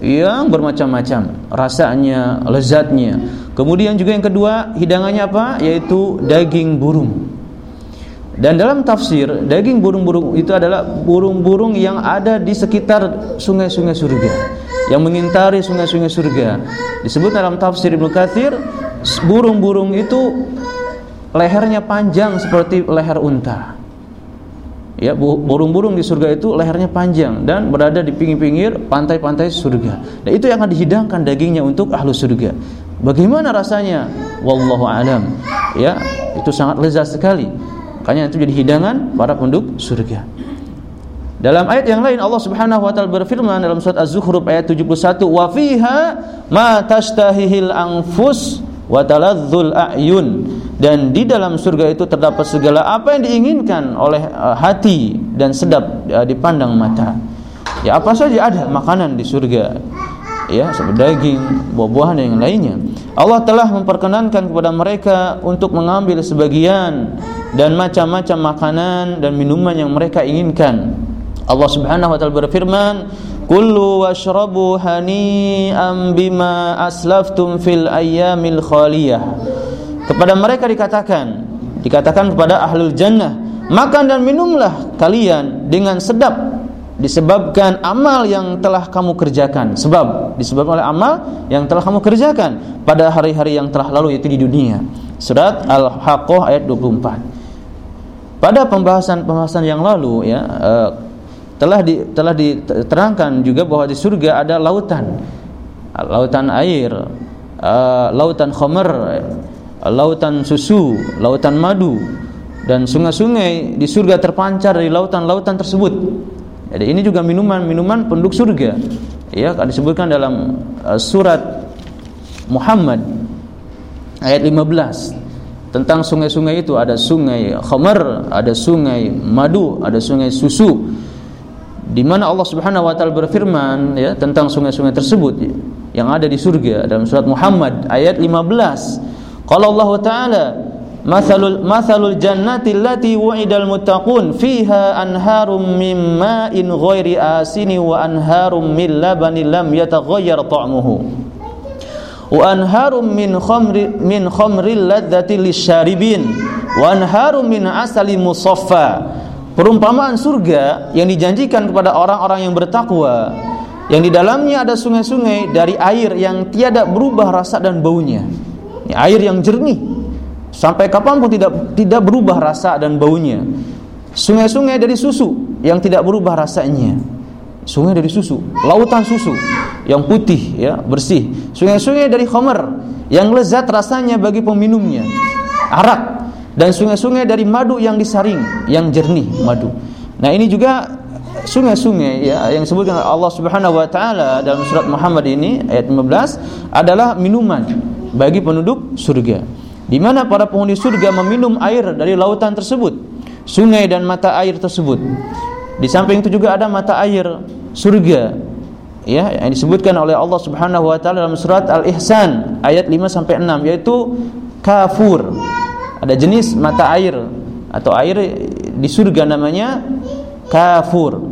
Speaker 1: yang bermacam-macam rasanya, lezatnya. Kemudian juga yang kedua hidangannya apa? Yaitu daging burung. Dan dalam tafsir, daging burung-burung itu adalah burung-burung yang ada di sekitar sungai-sungai surga yang mengintari sungai-sungai surga. Disebut dalam tafsir Ibnu Katsir, burung-burung itu lehernya panjang seperti leher unta. Ya, burung-burung di surga itu lehernya panjang dan berada di pinggir-pinggir pantai-pantai surga. Dan itu yang akan dihidangkan dagingnya untuk ahlu surga. Bagaimana rasanya? wallahu alam. Ya, itu sangat lezat sekali. Makanya itu jadi hidangan para penduduk surga. Dalam ayat yang lain Allah Subhanahu wa taala berfirman dalam surat Az-Zukhruf ayat 71, "Wa fiha ma tashtahihil anfus wa taladzul a'yun." Dan di dalam surga itu terdapat segala apa yang diinginkan oleh uh, hati dan sedap uh, dipandang mata. Ya apa saja ada makanan di surga. Ya, seperti daging, buah-buahan yang lainnya. Allah telah memperkenankan kepada mereka untuk mengambil sebagian dan macam-macam makanan dan minuman yang mereka inginkan. Allah Subhanahu wa taala berfirman, "Kullu washrabu hani'an bima aslaftum fil ayyamil khaliyah." Kepada mereka dikatakan, dikatakan kepada ahlul jannah, "Makan dan minumlah kalian dengan sedap disebabkan amal yang telah kamu kerjakan. Sebab disebabkan oleh amal yang telah kamu kerjakan pada hari-hari yang telah lalu yaitu di dunia. Surat al-haqqah ayat 24 pada pembahasan-pembahasan yang lalu ya uh, telah di, telah diterangkan juga bahwa di surga ada lautan. Lautan air uh, lautan khamar uh, lautan susu lautan madu dan sungai-sungai di surga terpancar dari lautan-lautan tersebut jadi ini juga minuman-minuman penduduk surga. Ya, disebutkan dalam uh, surat Muhammad ayat 15 tentang sungai-sungai itu ada sungai khamar, ada sungai madu, ada sungai susu. Di mana Allah Subhanahu wa taala berfirman ya tentang sungai-sungai tersebut yang ada di surga dalam surat Muhammad ayat 15. Qala Allah taala Mathalul mathalul jannati allati wa'idal muttaqun. Fiha anharum min ma'in ghairi asini wa anharum min labanin lam yataghayyar ta'muhu. Wa anharum min khamri min khamril ladzati lisyaribin wa anharum min asali musaffa. Perumpamaan surga yang dijanjikan kepada orang-orang yang bertakwa. Yang di dalamnya ada sungai-sungai dari air yang tiada berubah rasa dan baunya. Air yang jernih Sampai kapan pun tidak tidak berubah rasa dan baunya. Sungai-sungai dari susu yang tidak berubah rasanya. Sungai dari susu, lautan susu yang putih ya, bersih. Sungai-sungai dari khamar yang lezat rasanya bagi peminumnya. Arak dan sungai-sungai dari madu yang disaring, yang jernih madu. Nah, ini juga sungai-sungai ya yang disebutkan Allah Subhanahu wa taala dalam surat Muhammad ini ayat 15 adalah minuman bagi penduduk surga di mana para penghuni surga meminum air dari lautan tersebut, sungai dan mata air tersebut. Di samping itu juga ada mata air surga ya yang disebutkan oleh Allah Subhanahu wa taala dalam surat Al-Ihsan ayat 5 sampai 6 yaitu kafur. Ada jenis mata air atau air di surga namanya kafur.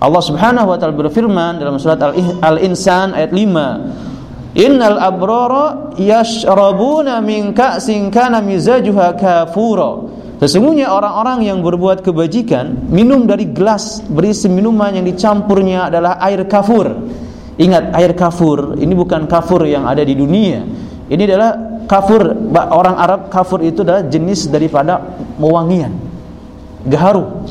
Speaker 1: Allah Subhanahu wa taala berfirman dalam surat Al-Insan ayat 5 Innal abrara yashrabuna min ka'sin kana mizajuha kafura. Sesungguhnya orang-orang yang berbuat kebajikan minum dari gelas berisi minuman yang dicampurnya adalah air kafur. Ingat air kafur ini bukan kafur yang ada di dunia. Ini adalah kafur orang Arab kafur itu adalah jenis daripada wewangian. Gaharu.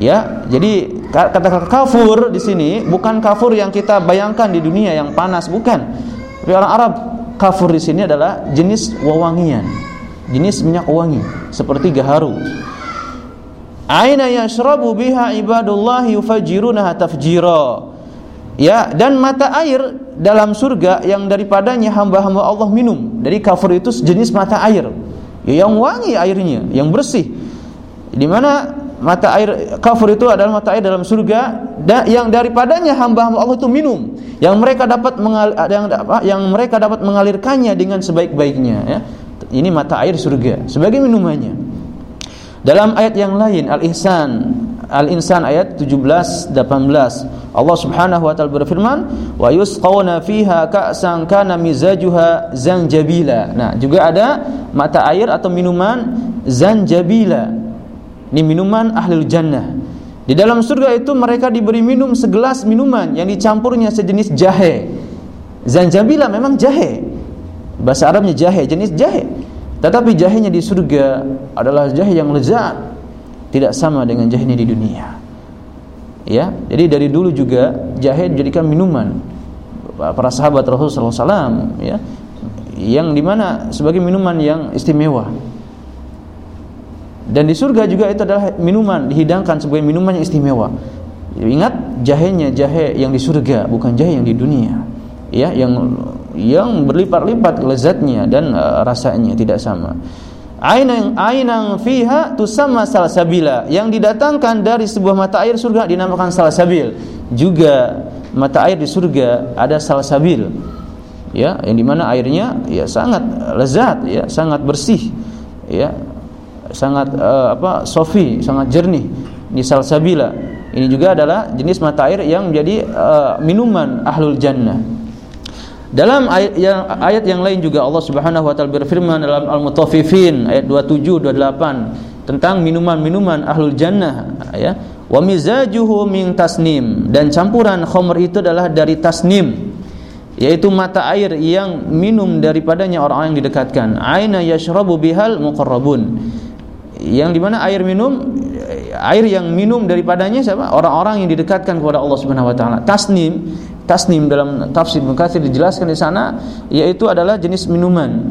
Speaker 1: Ya, jadi kata kafur di sini bukan kafur yang kita bayangkan di dunia yang panas, bukan. Tapi orang Arab kafur di sini adalah jenis wewangian, jenis minyak wangi seperti gaharu. Aina yashrabu biha ibadullah yufajjirunaha tafjira. Ya, dan mata air dalam surga yang daripadanya hamba-hamba Allah minum. Dari kafur itu jenis mata air. Ya, yang wangi airnya, yang bersih. Di mana mata air kafur itu adalah mata air dalam surga yang daripadanya hamba-hamba Allah itu minum yang mereka dapat mengal, yang yang mereka dapat mengalirkannya dengan sebaik-baiknya ya. Ini mata air surga sebagai minumannya. Dalam ayat yang lain Al-Ihsan Al-Insan ayat 17 18 Allah Subhanahu wa taala berfirman wa yusqawna fiha ka'san kana mizajuha zanjabila. Nah, juga ada mata air atau minuman zanjabila ini minuman ahlul jannah. Di dalam surga itu mereka diberi minum segelas minuman yang dicampurnya sejenis jahe. Zanjabila memang jahe. Bahasa Arabnya jahe, jenis jahe. Tetapi jahenya di surga adalah jahe yang lezat. Tidak sama dengan jahenya di dunia. Ya, jadi dari dulu juga jahe dijadikan minuman para sahabat Rasulullah SAW ya yang di mana sebagai minuman yang istimewa dan di surga juga itu adalah minuman dihidangkan sebagai minuman yang istimewa ingat jahenya jahe yang di surga bukan jahe yang di dunia ya yang yang berlipat-lipat lezatnya dan uh, rasanya tidak sama Ainang ainang fiha tusamma salsabila yang didatangkan dari sebuah mata air surga dinamakan salsabil. Juga mata air di surga ada salsabil. Ya, yang di mana airnya ya sangat lezat ya, sangat bersih. Ya. Sangat uh, apa? sofi, sangat jernih. Ini salsabila. Ini juga adalah jenis mata air yang menjadi uh, minuman ahlul jannah. Dalam ayat yang ayat yang lain juga Allah Subhanahu wa taala berfirman dalam Al-Mutaffifin ayat 27 28 tentang minuman-minuman ahlul jannah ya. Wa mizajuhu min tasnim dan campuran khamr itu adalah dari tasnim yaitu mata air yang minum daripadanya orang-orang yang didekatkan. Aina yashrabu bihal muqarrabun. Yang di mana air minum air yang minum daripadanya siapa? Orang-orang yang didekatkan kepada Allah Subhanahu wa taala. Tasnim tasnim dalam tafsir Ibnu dijelaskan di sana yaitu adalah jenis minuman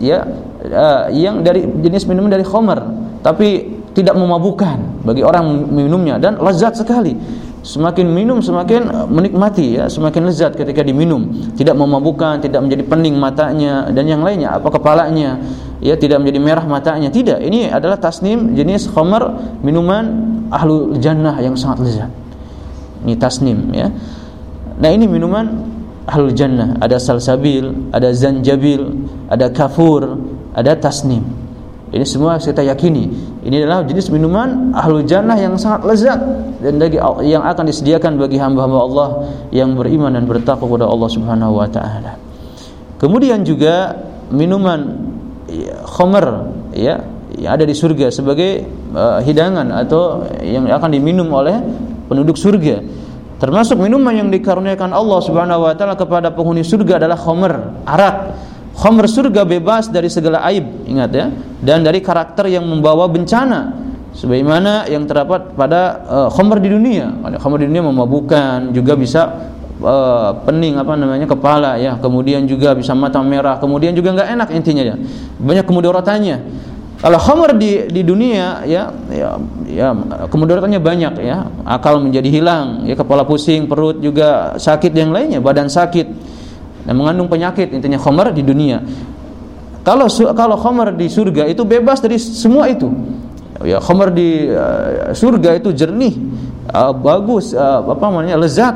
Speaker 1: ya uh, yang dari jenis minuman dari khamar tapi tidak memabukkan bagi orang minumnya dan lezat sekali semakin minum semakin menikmati ya. Semakin lezat ketika diminum. Tidak memabukkan tidak menjadi pening matanya dan yang lainnya. Apa kepalanya ya tidak menjadi merah matanya. Tidak. Ini adalah tasnim jenis khamar minuman ahlu jannah yang sangat lezat. Ini tasnim ya. Nah ini minuman ahlul jannah. Ada salsabil, ada zanjabil, ada kafur, ada tasnim. Ini semua kita yakini. Ini adalah jenis minuman ahlul jannah yang sangat lezat dan bagi yang akan disediakan bagi hamba-hamba Allah yang beriman dan bertakwa kepada Allah Subhanahu wa taala. Kemudian juga minuman ya, khamr ya yang ada di surga sebagai uh, hidangan atau yang akan diminum oleh penduduk surga Termasuk minuman yang dikaruniakan Allah Subhanahu wa taala kepada penghuni surga adalah khamr, arak. Khamr surga bebas dari segala aib, ingat ya, dan dari karakter yang membawa bencana. Sebagaimana yang terdapat pada uh, khamr di dunia. Khamr di dunia memabukkan, juga bisa uh, pening apa namanya kepala ya, kemudian juga bisa mata merah, kemudian juga nggak enak intinya ya. Banyak kemudaratannya. Kalau khamr di di dunia ya ya ya kemudaratannya banyak ya. Akal menjadi hilang, ya kepala pusing, perut juga sakit yang lainnya, badan sakit. Dan mengandung penyakit intinya khamr di dunia. Kalau kalau khamr di surga itu bebas dari semua itu. Ya khamr di uh, surga itu jernih, uh, bagus, uh, apa namanya lezat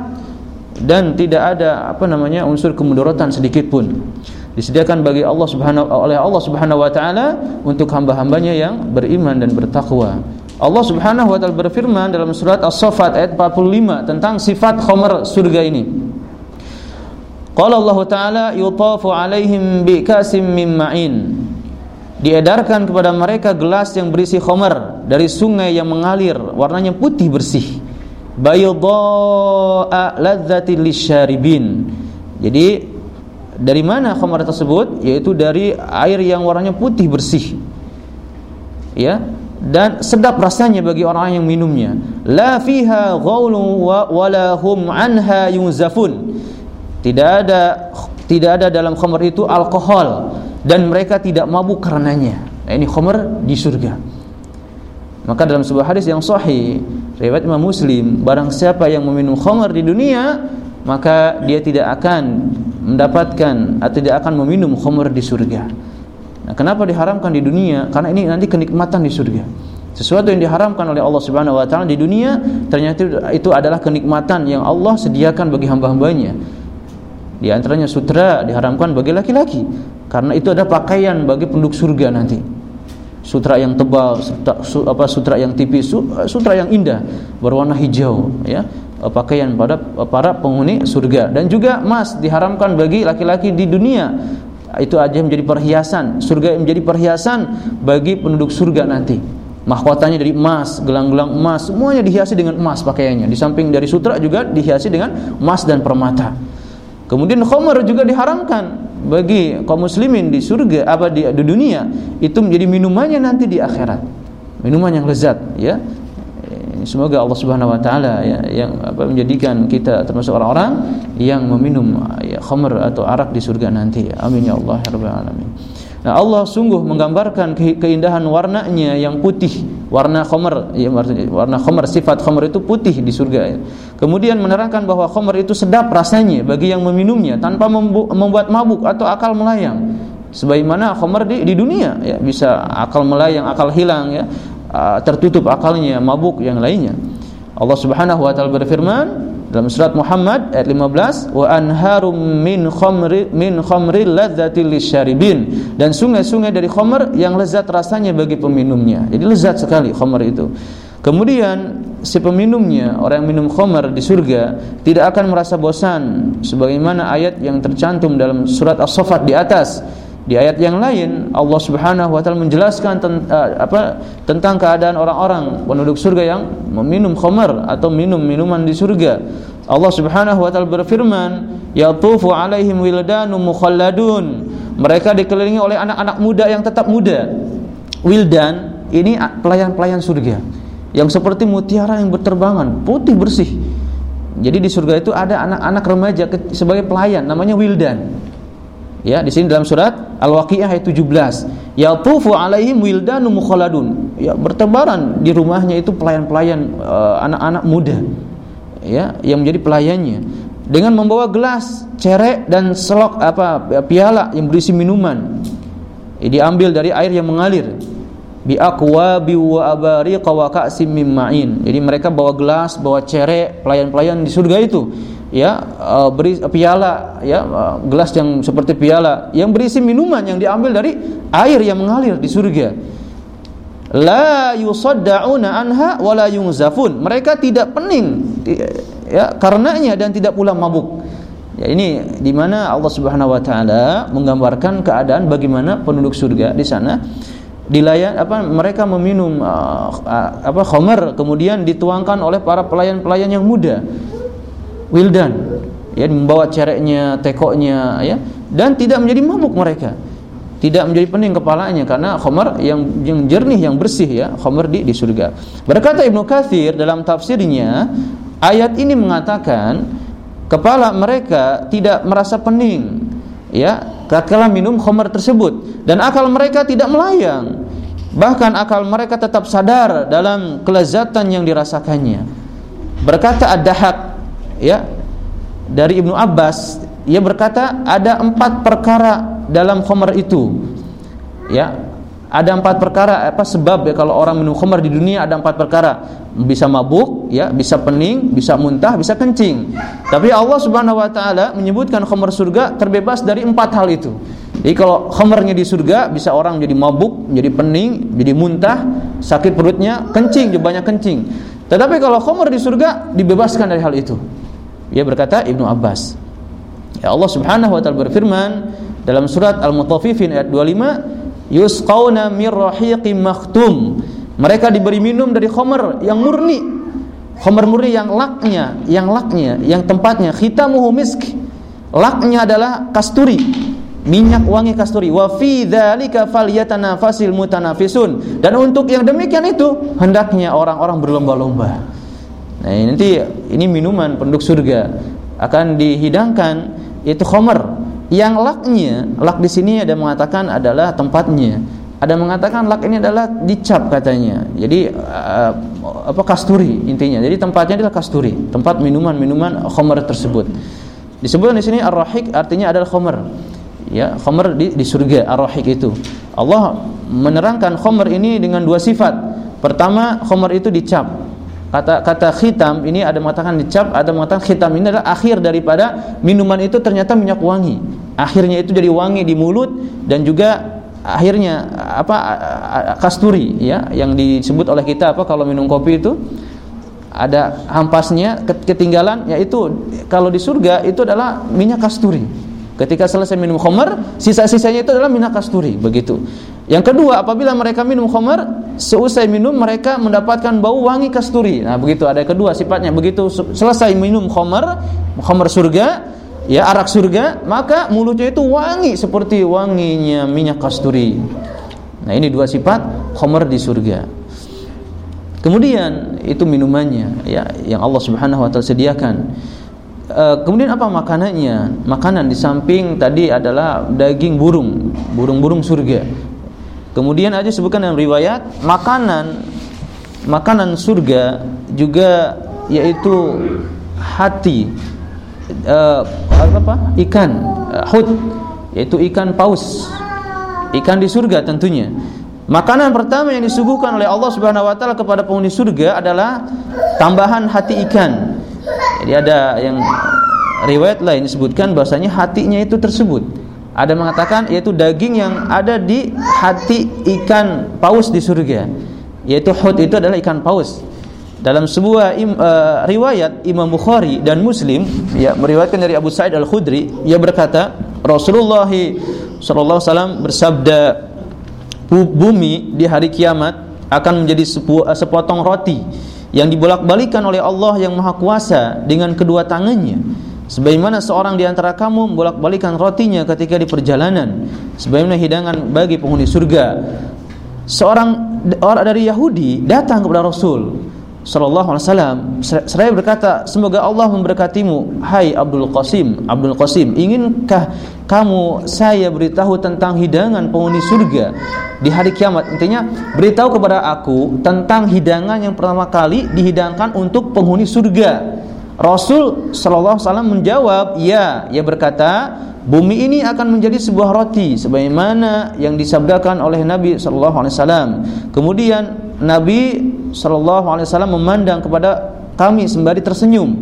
Speaker 1: dan tidak ada apa namanya unsur kemudaratan sedikit pun disediakan bagi Allah Subhanahu oleh Allah Subhanahu wa taala untuk hamba-hambanya yang beriman dan bertakwa. Allah Subhanahu wa taala berfirman dalam surat As-Saffat ayat 45 tentang sifat khamar surga ini. Qala Allah taala yutafu alaihim bi kasim min ma'in. Diedarkan kepada mereka gelas yang berisi khamar dari sungai yang mengalir warnanya putih bersih. Bayadha'a ladzatil lisyaribin. Jadi dari mana khamar tersebut? Yaitu dari air yang warnanya putih bersih. Ya, dan sedap rasanya bagi orang yang minumnya. La fiha ghaulun wa wala hum anha yunzafun. Tidak ada tidak ada dalam khamar itu alkohol dan mereka tidak mabuk karenanya. Nah, ini khamar di surga. Maka dalam sebuah hadis yang sahih riwayat Imam Muslim, barang siapa yang meminum khamar di dunia, maka dia tidak akan mendapatkan atau tidak akan meminum khamr di surga. Nah, kenapa diharamkan di dunia? Karena ini nanti kenikmatan di surga. Sesuatu yang diharamkan oleh Allah Subhanahu wa taala di dunia ternyata itu adalah kenikmatan yang Allah sediakan bagi hamba-hambanya. Di antaranya sutra diharamkan bagi laki-laki. Karena itu ada pakaian bagi penduduk surga nanti. Sutra yang tebal, sutra, su, apa sutra yang tipis, sutra yang indah berwarna hijau, ya. Eh, pakaian pada eh, para penghuni surga. Dan juga emas diharamkan bagi laki-laki di dunia. Itu aja menjadi perhiasan. Surga menjadi perhiasan bagi penduduk surga nanti. Mahkotanya dari emas gelang-gelang emas semuanya dihiasi dengan emas pakaiannya. Di samping dari sutra juga dihiasi dengan emas dan permata kemudian khamar juga diharamkan bagi kaum muslimin di surga apa di, dunia itu menjadi minumannya nanti di akhirat minuman yang lezat ya semoga Allah Subhanahu wa taala ya yang apa menjadikan kita termasuk orang-orang yang meminum ya khamr atau arak di surga nanti. Amin ya Allah ya rabbal alamin. Nah, Allah sungguh menggambarkan keindahan warnanya yang putih, warna khamr, ya warna khamr sifat khamr itu putih di surga. Ya. Kemudian menerangkan bahwa khamr itu sedap rasanya bagi yang meminumnya tanpa membuat mabuk atau akal melayang. Sebagaimana khamr di, di dunia ya bisa akal melayang, akal hilang ya tertutup akalnya, mabuk yang lainnya. Allah Subhanahu wa taala berfirman dalam surat Muhammad ayat 15 wa anharum min khamri min khamri ladzatil lisyaribin dan sungai-sungai dari khamr yang lezat rasanya bagi peminumnya. Jadi lezat sekali khamr itu. Kemudian si peminumnya orang yang minum khamr di surga tidak akan merasa bosan sebagaimana ayat yang tercantum dalam surat As-Saffat di atas di ayat yang lain Allah Subhanahu wa taala menjelaskan ten, uh, apa tentang keadaan orang-orang penduduk surga yang meminum khamar atau minum minuman di surga. Allah Subhanahu wa taala berfirman, "Yatufu 'alaihim wildanun mukhalladun." Mereka dikelilingi oleh anak-anak muda yang tetap muda. Wildan ini pelayan-pelayan surga yang seperti mutiara yang berterbangan, putih bersih. Jadi di surga itu ada anak-anak remaja sebagai pelayan namanya wildan Ya, di sini dalam surat Al-Waqiah ayat 17. Yatufu alaihim wildanu mukhalladun. Ya, bertebaran di rumahnya itu pelayan-pelayan uh, anak-anak muda. Ya, yang menjadi pelayannya dengan membawa gelas, cerek dan selok apa piala yang berisi minuman. Ini diambil dari air yang mengalir. Bi aqwabi wa abariqa wa ka'sim min ma'in. Jadi mereka bawa gelas, bawa cerek, pelayan-pelayan di surga itu. Ya uh, beri piala ya uh, gelas yang seperti piala yang berisi minuman yang diambil dari air yang mengalir di surga. La yusaddauna anha wala yunzafun. Mereka tidak pening ya karenanya dan tidak pula mabuk. Ya ini di mana Allah Subhanahu wa taala menggambarkan keadaan bagaimana penduduk surga di sana dilayan apa mereka meminum uh, uh, apa khamar kemudian dituangkan oleh para pelayan-pelayan yang muda wildan ya membawa cereknya, tekoknya ya dan tidak menjadi mabuk mereka. Tidak menjadi pening kepalanya karena khamar yang yang jernih yang bersih ya, khamar di di surga. Berkata Ibnu Katsir dalam tafsirnya, ayat ini mengatakan kepala mereka tidak merasa pening ya tatkala minum khamar tersebut dan akal mereka tidak melayang. Bahkan akal mereka tetap sadar dalam kelezatan yang dirasakannya. Berkata Ad-Dahak ya dari Ibnu Abbas ia berkata ada empat perkara dalam khamar itu ya ada empat perkara apa sebab ya kalau orang minum khamar di dunia ada empat perkara. Bisa mabuk ya bisa pening bisa muntah bisa kencing. Tapi Allah Subhanahu wa taala menyebutkan khamar surga terbebas dari empat hal itu. Jadi kalau khamarnya di surga bisa orang jadi mabuk jadi pening jadi muntah sakit perutnya kencing juga banyak kencing. Tetapi kalau khamar di surga dibebaskan dari hal itu. Ia berkata Ibnu Abbas. Ya Allah Subhanahu wa taala berfirman dalam surat Al-Mutaffifin ayat 25, "Yusqauna mir rahiqim makhtum." Mereka diberi minum dari khamar yang murni. Khamar murni yang laknya, yang laknya, yang tempatnya khitamuhu misk. Laknya adalah kasturi, minyak wangi kasturi. Wa fi dzalika falyatanafasil mutanafisun. Dan untuk yang demikian itu hendaknya orang-orang berlomba-lomba. Nah, nanti ini minuman penduduk surga akan dihidangkan itu khamar yang laknya lak di sini ada mengatakan adalah tempatnya. Ada mengatakan lak ini adalah dicap katanya. Jadi uh, apa kasturi intinya. Jadi tempatnya adalah kasturi tempat minuman-minuman khamar tersebut. Disebut di sini ar-rahik artinya adalah khamar. Ya khamar di, di surga ar-rahik itu. Allah menerangkan khamar ini dengan dua sifat. Pertama khamar itu dicap Kata kata khitam ini ada mengatakan dicap, ada mengatakan khitam ini adalah akhir daripada minuman itu ternyata minyak wangi. Akhirnya itu jadi wangi di mulut dan juga akhirnya apa kasturi ya yang disebut oleh kita apa kalau minum kopi itu ada hampasnya ketinggalan yaitu kalau di surga itu adalah minyak kasturi Ketika selesai minum khamar, sisa-sisanya itu adalah minyak kasturi, begitu. Yang kedua, apabila mereka minum khamar, seusai minum mereka mendapatkan bau wangi kasturi. Nah, begitu ada kedua sifatnya. Begitu selesai minum khamar, khamar surga, ya arak surga, maka mulutnya itu wangi seperti wanginya minyak kasturi. Nah, ini dua sifat khamar di surga. Kemudian itu minumannya ya yang Allah Subhanahu wa taala sediakan. Uh, kemudian apa makanannya? Makanan di samping tadi adalah daging burung, burung-burung surga. Kemudian aja sebutkan dalam riwayat makanan makanan surga juga yaitu hati uh, apa ikan uh, hut yaitu ikan paus ikan di surga tentunya Makanan pertama yang disuguhkan oleh Allah Subhanahu wa taala kepada penghuni surga adalah tambahan hati ikan. Jadi ada yang riwayat lain disebutkan bahasanya hatinya itu tersebut. Ada mengatakan yaitu daging yang ada di hati ikan paus di surga. Yaitu hut itu adalah ikan paus. Dalam sebuah im, uh, riwayat Imam Bukhari dan Muslim ya meriwayatkan dari Abu Sa'id Al-Khudri ia berkata Rasulullah sallallahu alaihi bersabda bumi di hari kiamat akan menjadi sepotong roti yang dibolak-balikan oleh Allah yang Maha Kuasa dengan kedua tangannya. Sebagaimana seorang di antara kamu membolak-balikan rotinya ketika di perjalanan, sebagaimana hidangan bagi penghuni surga. Seorang orang dari Yahudi datang kepada Rasul sallallahu alaihi wasallam. Seraya berkata semoga Allah memberkatimu hai Abdul Qasim. Abdul Qasim inginkah kamu saya beritahu tentang hidangan penghuni surga di hari kiamat? Intinya beritahu kepada aku tentang hidangan yang pertama kali dihidangkan untuk penghuni surga Rasul sallallahu alaihi wasallam menjawab ya ia berkata bumi ini akan menjadi sebuah roti sebagaimana yang disabdakan oleh Nabi sallallahu alaihi wasallam kemudian Nabi Shallallahu Alaihi Wasallam memandang kepada kami sembari tersenyum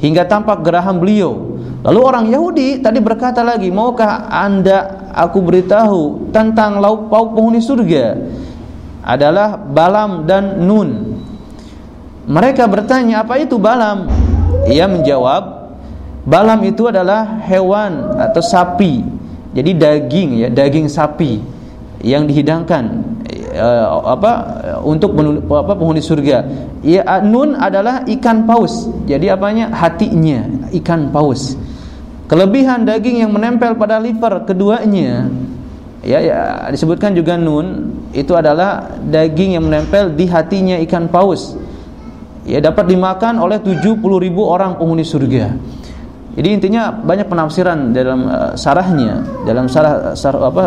Speaker 1: hingga tampak geraham beliau. Lalu orang Yahudi tadi berkata lagi, maukah anda aku beritahu tentang lauk pauk penghuni surga? Adalah Balam dan Nun. Mereka bertanya, apa itu Balam? Ia menjawab, Balam itu adalah hewan atau sapi. Jadi daging ya, daging sapi yang dihidangkan uh, apa untuk apa penghuni surga. Ya nun adalah ikan paus. Jadi apanya? Hatinya ikan paus. Kelebihan daging yang menempel pada liver keduanya ya, ya disebutkan juga nun itu adalah daging yang menempel di hatinya ikan paus. Ya dapat dimakan oleh 70 ribu orang penghuni surga. Jadi intinya banyak penafsiran dalam uh, sarahnya, dalam sarah, sarah apa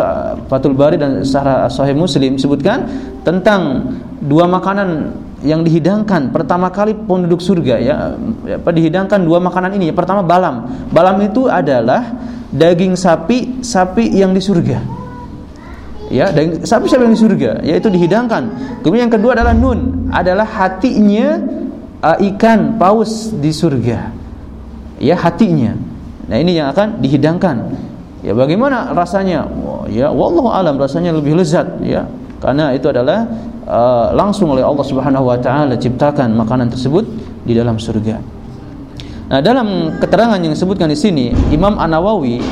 Speaker 1: Fathul Bari dan sarah Sahih Muslim sebutkan tentang dua makanan yang dihidangkan pertama kali penduduk surga ya apa dihidangkan dua makanan ini. Pertama balam. Balam itu adalah daging sapi sapi yang di surga. Ya, daging sapi sapi yang di surga yaitu dihidangkan. Kemudian yang kedua adalah nun, adalah hatinya uh, ikan paus di surga ya hatinya. Nah, ini yang akan dihidangkan. Ya bagaimana rasanya? Ya wallahu alam rasanya lebih lezat ya. Karena itu adalah uh, langsung oleh Allah Subhanahu wa taala ciptakan makanan tersebut di dalam surga. Nah, dalam keterangan yang disebutkan di sini, Imam An-Nawawi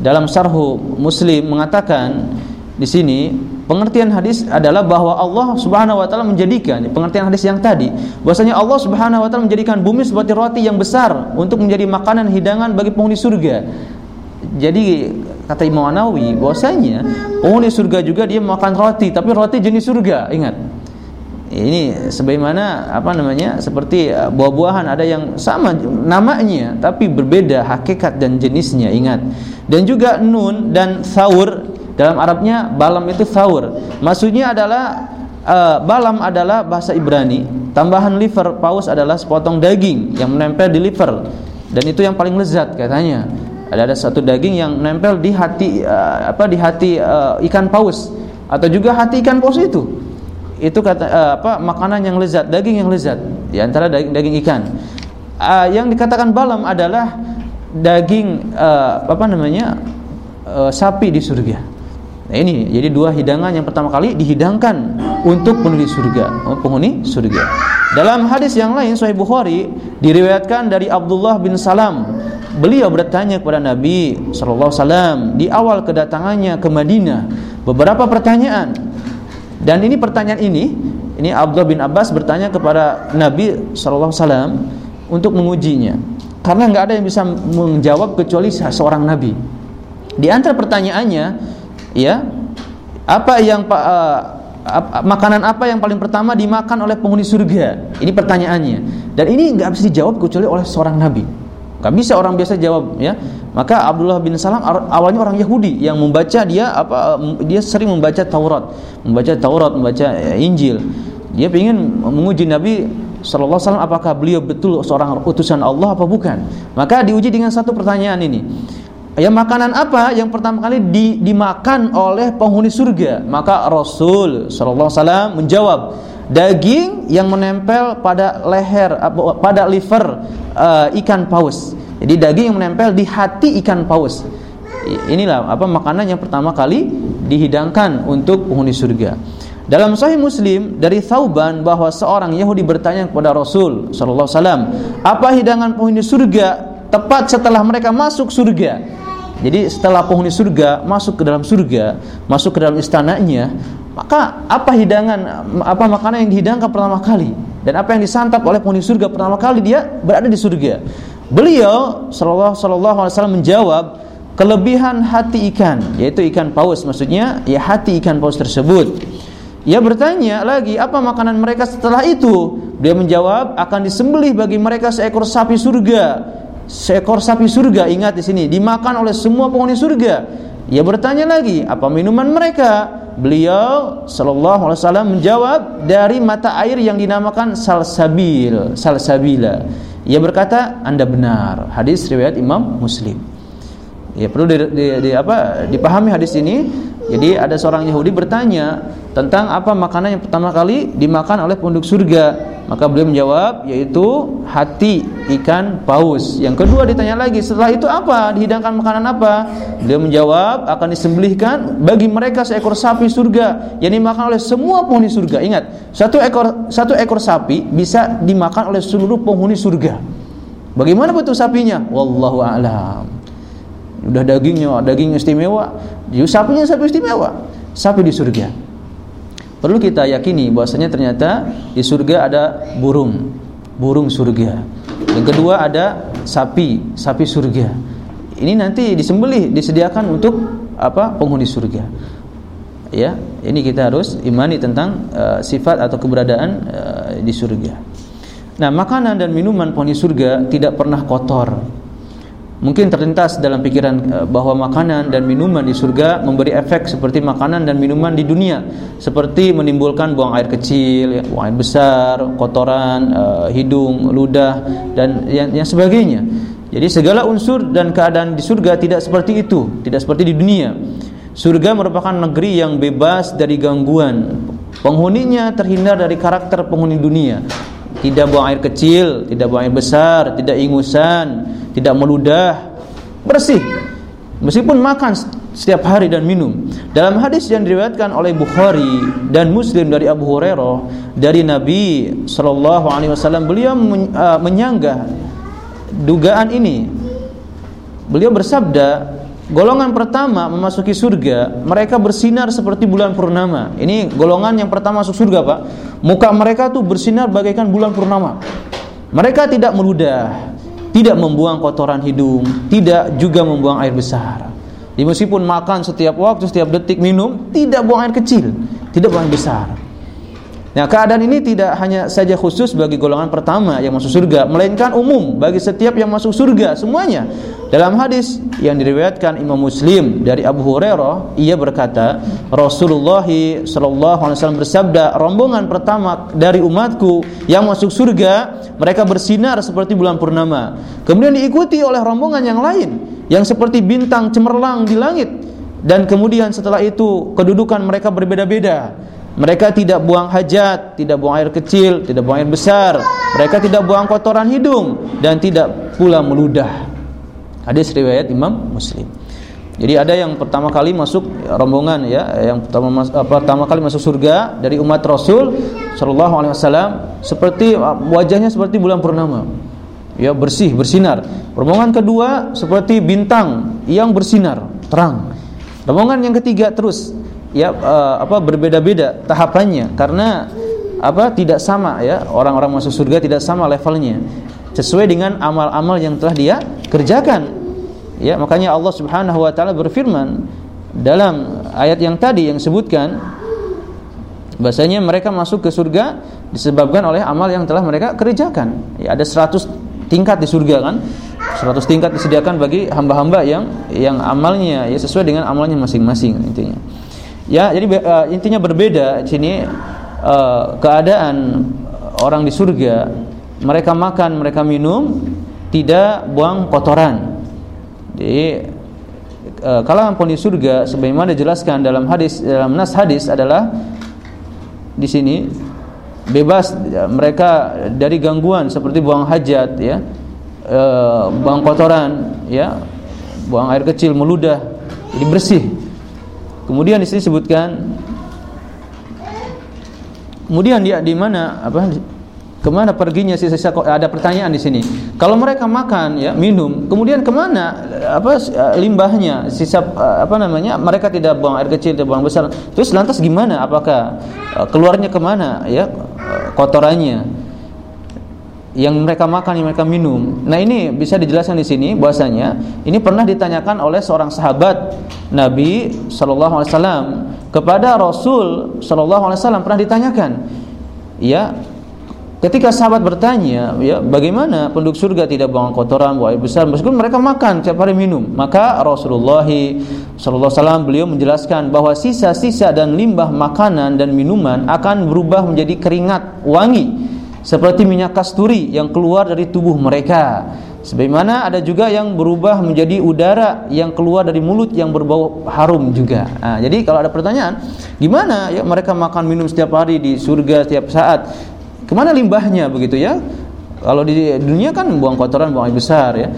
Speaker 1: dalam Sarhu Muslim mengatakan di sini pengertian hadis adalah bahwa Allah Subhanahu wa taala menjadikan pengertian hadis yang tadi bahwasanya Allah Subhanahu wa taala menjadikan bumi seperti roti yang besar untuk menjadi makanan hidangan bagi penghuni surga. Jadi kata Imam Nawawi bahwasanya penghuni surga juga dia makan roti tapi roti jenis surga, ingat. Ini sebagaimana apa namanya? Seperti uh, buah-buahan ada yang sama namanya tapi berbeda hakikat dan jenisnya, ingat. Dan juga nun dan saur dalam Arabnya balam itu thawr. Maksudnya adalah uh, balam adalah bahasa Ibrani. Tambahan liver paus adalah sepotong daging yang menempel di liver dan itu yang paling lezat katanya. Ada ada satu daging yang menempel di hati uh, apa di hati uh, ikan paus atau juga hati ikan paus itu. Itu kata uh, apa makanan yang lezat, daging yang lezat di antara daging, daging ikan. Uh, yang dikatakan balam adalah daging uh, apa namanya? Uh, sapi di surga. Nah ini jadi dua hidangan yang pertama kali dihidangkan untuk penghuni surga, oh, penghuni surga. Dalam hadis yang lain Sahih Bukhari diriwayatkan dari Abdullah bin Salam. Beliau bertanya kepada Nabi sallallahu alaihi wasallam di awal kedatangannya ke Madinah beberapa pertanyaan. Dan ini pertanyaan ini ini Abdullah bin Abbas bertanya kepada Nabi sallallahu alaihi wasallam untuk mengujinya. Karena nggak ada yang bisa menjawab kecuali seorang nabi. Di antara pertanyaannya ya apa yang uh, makanan apa yang paling pertama dimakan oleh penghuni surga? Ini pertanyaannya. Dan ini nggak bisa dijawab kecuali oleh seorang nabi. Gak bisa orang biasa jawab ya. Maka Abdullah bin Salam awalnya orang Yahudi yang membaca dia apa dia sering membaca Taurat, membaca Taurat, membaca eh, Injil. Dia ingin menguji Nabi Sallallahu Alaihi Wasallam apakah beliau betul seorang utusan Allah apa bukan? Maka diuji dengan satu pertanyaan ini. Ya makanan apa yang pertama kali di, dimakan oleh penghuni surga? Maka Rasul Sallallahu Alaihi menjawab daging yang menempel pada leher pada liver uh, ikan paus. Jadi daging yang menempel di hati ikan paus. Inilah apa makanan yang pertama kali dihidangkan untuk penghuni surga. Dalam Sahih Muslim dari Thauban bahwa seorang Yahudi bertanya kepada Rasul sallallahu alaihi "Apa hidangan penghuni surga tepat setelah mereka masuk surga?" Jadi setelah penghuni surga masuk ke dalam surga, masuk ke dalam istananya, maka apa hidangan apa makanan yang dihidangkan pertama kali dan apa yang disantap oleh penghuni surga pertama kali dia berada di surga. Beliau sallallahu alaihi wasallam menjawab, kelebihan hati ikan, yaitu ikan paus maksudnya ya hati ikan paus tersebut ia bertanya lagi, apa makanan mereka setelah itu? Dia menjawab, akan disembelih bagi mereka seekor sapi surga. Seekor sapi surga, ingat di sini, dimakan oleh semua penghuni surga. Ia bertanya lagi, apa minuman mereka? Beliau sallallahu alaihi wasallam menjawab dari mata air yang dinamakan salsabil, salsabila. Ia berkata, "Anda benar." Hadis riwayat Imam Muslim. Ya perlu di, di, di apa dipahami hadis ini. Jadi ada seorang Yahudi bertanya, tentang apa makanan yang pertama kali dimakan oleh penduduk surga. Maka beliau menjawab yaitu hati ikan paus. Yang kedua ditanya lagi, setelah itu apa? Dihidangkan makanan apa? Beliau menjawab akan disembelihkan bagi mereka seekor sapi surga yang dimakan oleh semua penghuni surga. Ingat, satu ekor satu ekor sapi bisa dimakan oleh seluruh penghuni surga. Bagaimana bentuk sapinya? Wallahu a'lam. Udah dagingnya, daging istimewa. Jadi sapinya sapi istimewa. Sapi di surga. Perlu kita yakini bahwasanya ternyata di surga ada burung, burung surga. Yang kedua ada sapi, sapi surga. Ini nanti disembelih, disediakan untuk apa? penghuni surga. Ya, ini kita harus imani tentang uh, sifat atau keberadaan uh, di surga. Nah, makanan dan minuman penghuni surga tidak pernah kotor Mungkin terlintas dalam pikiran eh, bahwa makanan dan minuman di surga memberi efek seperti makanan dan minuman di dunia, seperti menimbulkan buang air kecil, ya, buang air besar, kotoran, uh, hidung, ludah dan yang, yang sebagainya. Jadi segala unsur dan keadaan di surga tidak seperti itu, tidak seperti di dunia. Surga merupakan negeri yang bebas dari gangguan. Penghuninya terhindar dari karakter penghuni dunia. Tidak buang air kecil, tidak buang air besar, tidak ingusan, tidak meludah, bersih. Meskipun makan setiap hari dan minum. Dalam hadis yang diriwayatkan oleh Bukhari dan Muslim dari Abu Hurairah dari Nabi sallallahu alaihi wasallam beliau uh, menyanggah dugaan ini. Beliau bersabda, golongan pertama memasuki surga, mereka bersinar seperti bulan purnama. Ini golongan yang pertama masuk surga, Pak. Muka mereka tuh bersinar bagaikan bulan purnama. Mereka tidak meludah, tidak membuang kotoran hidung, tidak juga membuang air besar. Jadi meskipun makan setiap waktu, setiap detik minum, tidak buang air kecil, tidak buang air besar. Nah, keadaan ini tidak hanya saja khusus bagi golongan pertama yang masuk surga, melainkan umum bagi setiap yang masuk surga semuanya. Dalam hadis yang diriwayatkan Imam Muslim dari Abu Hurairah, ia berkata, Rasulullah wasallam bersabda, rombongan pertama dari umatku yang masuk surga, mereka bersinar seperti bulan purnama. Kemudian diikuti oleh rombongan yang lain yang seperti bintang cemerlang di langit. Dan kemudian setelah itu kedudukan mereka berbeda-beda mereka tidak buang hajat, tidak buang air kecil, tidak buang air besar. Mereka tidak buang kotoran hidung dan tidak pula meludah. Hadis riwayat Imam Muslim. Jadi ada yang pertama kali masuk rombongan ya, yang pertama mas, uh, pertama kali masuk surga dari umat Rasul Shallallahu alaihi wasallam seperti uh, wajahnya seperti bulan purnama. Ya, bersih, bersinar. Rombongan kedua seperti bintang yang bersinar, terang. Rombongan yang ketiga terus ya uh, apa berbeda-beda tahapannya karena apa tidak sama ya orang-orang masuk surga tidak sama levelnya sesuai dengan amal-amal yang telah dia kerjakan ya makanya Allah Subhanahu wa taala berfirman dalam ayat yang tadi yang sebutkan Bahasanya mereka masuk ke surga disebabkan oleh amal yang telah mereka kerjakan. Ya, ada 100 tingkat di surga kan? 100 tingkat disediakan bagi hamba-hamba yang yang amalnya ya sesuai dengan amalnya masing-masing intinya. Ya, jadi uh, intinya berbeda di sini uh, keadaan orang di surga, mereka makan, mereka minum, tidak buang kotoran. Jadi uh, kalangan penghuni surga sebagaimana dijelaskan dalam hadis dalam nas hadis adalah di sini bebas mereka dari gangguan seperti buang hajat ya buang kotoran ya buang air kecil meludah jadi bersih kemudian di sini sebutkan kemudian dia di mana apa Ke mana perginya sisa-sisa ada pertanyaan di sini. Kalau mereka makan ya minum, kemudian ke mana apa limbahnya sisa apa namanya mereka tidak buang air kecil, tidak buang besar. Terus lantas gimana? Apakah eh, keluarnya ke mana ya kotorannya? Yang mereka makan, yang mereka minum. Nah ini bisa dijelaskan di sini bahwasanya ini pernah ditanyakan oleh seorang sahabat Nabi Shallallahu Alaihi Wasallam kepada Rasul Shallallahu Alaihi Wasallam pernah ditanyakan, ya Ketika sahabat bertanya, ya, bagaimana penduduk surga tidak buang kotoran, buang air besar, meskipun mereka makan setiap hari minum, maka Rasulullah SAW beliau menjelaskan bahwa sisa-sisa dan limbah makanan dan minuman akan berubah menjadi keringat wangi seperti minyak kasturi yang keluar dari tubuh mereka. Sebagaimana ada juga yang berubah menjadi udara yang keluar dari mulut yang berbau harum juga. Nah, jadi kalau ada pertanyaan, gimana ya mereka makan minum setiap hari di surga setiap saat? Ke mana limbahnya begitu ya? Kalau di dunia kan buang kotoran, buang air besar ya.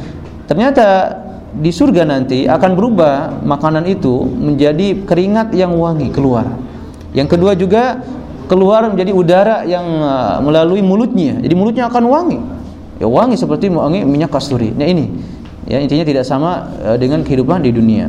Speaker 1: Ternyata di surga nanti akan berubah makanan itu menjadi keringat yang wangi keluar. Yang kedua juga keluar menjadi udara yang uh, melalui mulutnya. Jadi mulutnya akan wangi. Ya wangi seperti wangi minyak kasturi. Nah ini ya intinya tidak sama uh, dengan kehidupan di dunia.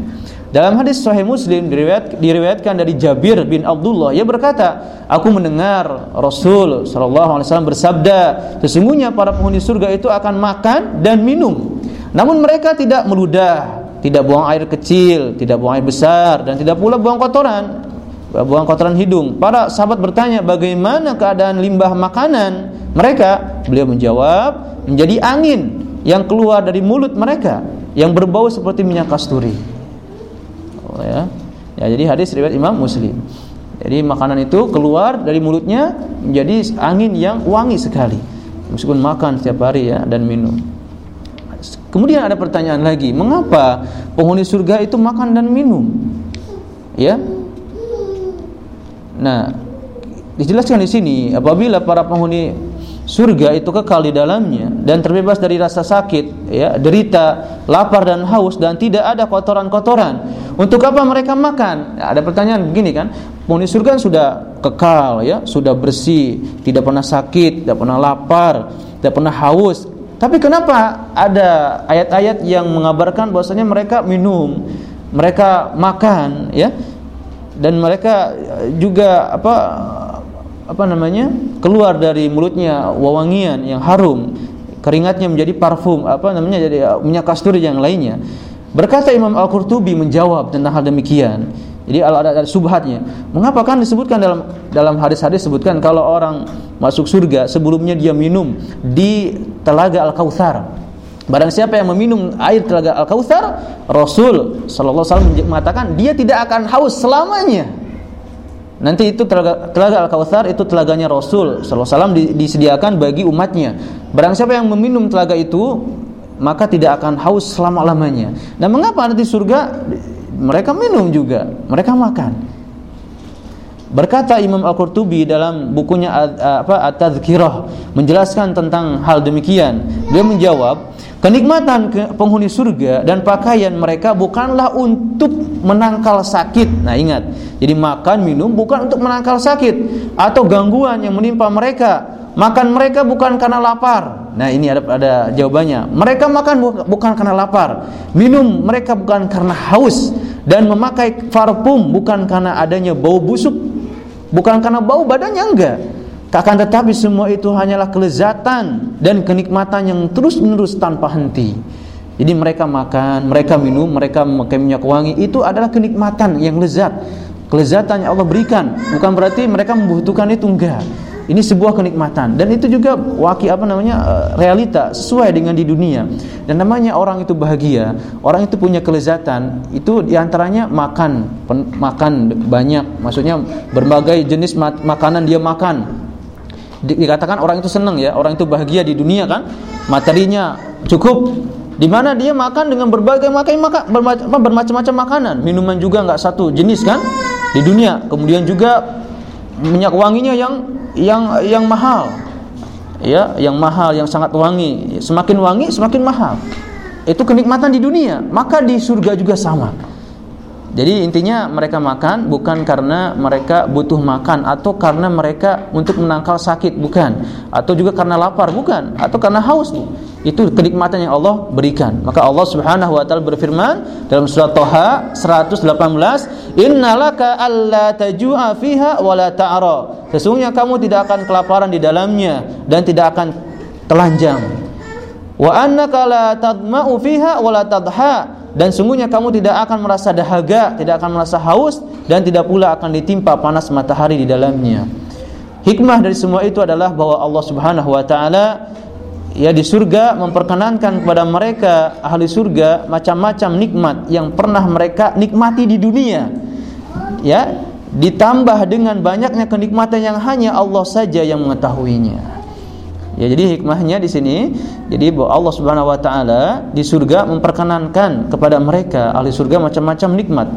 Speaker 1: Dalam hadis Sahih Muslim diriwayat, diriwayatkan dari Jabir bin Abdullah, ia berkata, "Aku mendengar Rasul wasallam bersabda, sesungguhnya para penghuni surga itu akan makan dan minum, namun mereka tidak meludah, tidak buang air kecil, tidak buang air besar dan tidak pula buang kotoran, buang kotoran hidung." Para sahabat bertanya, "Bagaimana keadaan limbah makanan mereka?" Beliau menjawab, "Menjadi angin yang keluar dari mulut mereka yang berbau seperti minyak kasturi." ya. Ya, jadi hadis riwayat Imam Muslim. Jadi makanan itu keluar dari mulutnya menjadi angin yang wangi sekali. Meskipun makan setiap hari ya dan minum. Kemudian ada pertanyaan lagi, mengapa penghuni surga itu makan dan minum? Ya. Nah, dijelaskan di sini apabila para penghuni surga itu kekal di dalamnya dan terbebas dari rasa sakit, ya, derita, lapar dan haus dan tidak ada kotoran-kotoran. Untuk apa mereka makan? Ya, ada pertanyaan begini kan? Penghuni surga kan sudah kekal ya, sudah bersih, tidak pernah sakit, tidak pernah lapar, tidak pernah haus. Tapi kenapa ada ayat-ayat yang mengabarkan bahwasanya mereka minum, mereka makan ya? Dan mereka juga apa apa namanya keluar dari mulutnya wawangian yang harum keringatnya menjadi parfum apa namanya jadi uh, minyak kasturi yang lainnya. Berkata Imam Al-Qurtubi menjawab tentang hal demikian. Jadi ada, ada subhatnya. Mengapa? Kan disebutkan dalam dalam hadis-hadis sebutkan kalau orang masuk surga sebelumnya dia minum di telaga Al-Kautsar Barang siapa yang meminum air telaga Al-Kautsar, Rasul sallallahu alaihi wasallam mengatakan dia tidak akan haus selamanya. Nanti itu telaga, telaga Al-Kautsar itu telaganya Rasul sallallahu alaihi wasallam disediakan bagi umatnya. Barang siapa yang meminum telaga itu maka tidak akan haus selama-lamanya. Nah, mengapa nanti surga mereka minum juga, mereka makan. Berkata Imam Al-Qurtubi dalam bukunya apa At-Tadzkirah menjelaskan tentang hal demikian. Dia menjawab, Kenikmatan penghuni surga dan pakaian mereka bukanlah untuk menangkal sakit. Nah, ingat. Jadi makan, minum bukan untuk menangkal sakit atau gangguan yang menimpa mereka. Makan mereka bukan karena lapar. Nah, ini ada ada jawabannya. Mereka makan bukan karena lapar. Minum mereka bukan karena haus dan memakai parfum bukan karena adanya bau busuk. Bukan karena bau badannya enggak akan tetapi semua itu hanyalah kelezatan dan kenikmatan yang terus-menerus tanpa henti. Jadi mereka makan, mereka minum, mereka memakai minyak wangi itu adalah kenikmatan yang lezat kelezatan yang Allah berikan. Bukan berarti mereka membutuhkan itu enggak. Ini sebuah kenikmatan dan itu juga waki apa namanya eh, realita sesuai dengan di dunia. Dan namanya orang itu bahagia, orang itu punya kelezatan, itu di antaranya makan, pen, makan banyak, maksudnya berbagai jenis makanan dia makan. Di, dikatakan orang itu senang ya, orang itu bahagia di dunia kan, materinya cukup, di mana dia makan dengan berbagai makan maka bermacam-macam makanan, minuman juga nggak satu jenis kan di dunia. Kemudian juga minyak wanginya yang yang yang mahal. Ya yang mahal yang sangat wangi. Semakin wangi semakin mahal. Itu kenikmatan di dunia. Maka di surga juga sama jadi intinya mereka makan bukan karena mereka butuh makan atau karena mereka untuk menangkal sakit bukan atau juga karena lapar bukan atau karena haus itu kenikmatan yang Allah berikan. Maka Allah Subhanahu wa taala berfirman dalam surat Toha 118, "Innalaka alla tajua fiha wa la ta'ra." Sesungguhnya kamu tidak akan kelaparan di dalamnya dan tidak akan telanjang. Wa annaka la tadma'u fiha wa dan sungguhnya kamu tidak akan merasa dahaga, tidak akan merasa haus dan tidak pula akan ditimpa panas matahari di dalamnya. Hikmah dari semua itu adalah bahwa Allah Subhanahu wa taala ya di surga memperkenankan kepada mereka ahli surga macam-macam nikmat yang pernah mereka nikmati di dunia. Ya, ditambah dengan banyaknya kenikmatan yang hanya Allah saja yang mengetahuinya. Ya, jadi hikmahnya di sini jadi bahwa Allah Subhanahu wa taala di surga memperkenankan kepada mereka ahli surga macam-macam nikmat.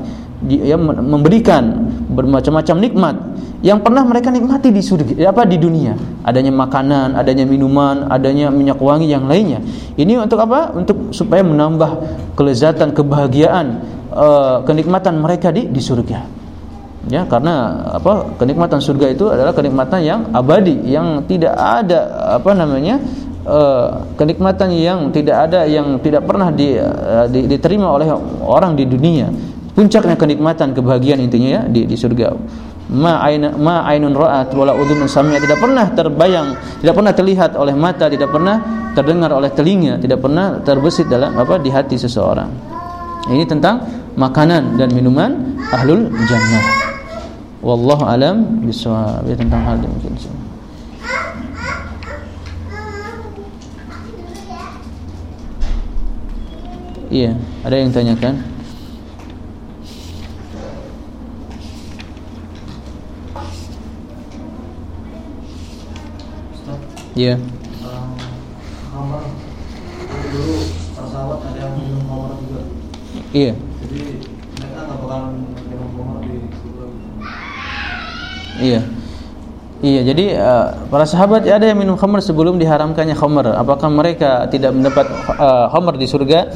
Speaker 1: Dia memberikan bermacam-macam nikmat yang pernah mereka nikmati di surga apa di dunia. Adanya makanan adanya minuman adanya minyak wangi yang lainnya. Ini untuk apa? Untuk supaya menambah kelezatan kebahagiaan uh, kenikmatan mereka di di surga ya karena apa kenikmatan surga itu adalah kenikmatan yang abadi yang tidak ada apa namanya uh, kenikmatan yang tidak ada yang tidak pernah di, uh, di, diterima oleh orang di dunia. Puncaknya kenikmatan kebahagiaan intinya ya di, di surga. Ma aina ma ainun ra'at wala udhun sami'a. Tidak pernah terbayang tidak pernah terlihat oleh mata tidak pernah terdengar oleh telinga tidak pernah terbesit dalam apa di hati seseorang. Ini tentang makanan dan minuman ahlul jannah wallahu alam bisawab ya tentang hal demikian Iya, ada yang tanyakan? Iya. Dulu pesawat ada yang minum juga. Iya. Iya. Iya, jadi uh, para sahabat ada yang minum khamr sebelum diharamkannya khamr. Apakah mereka tidak mendapat uh, khamr di surga?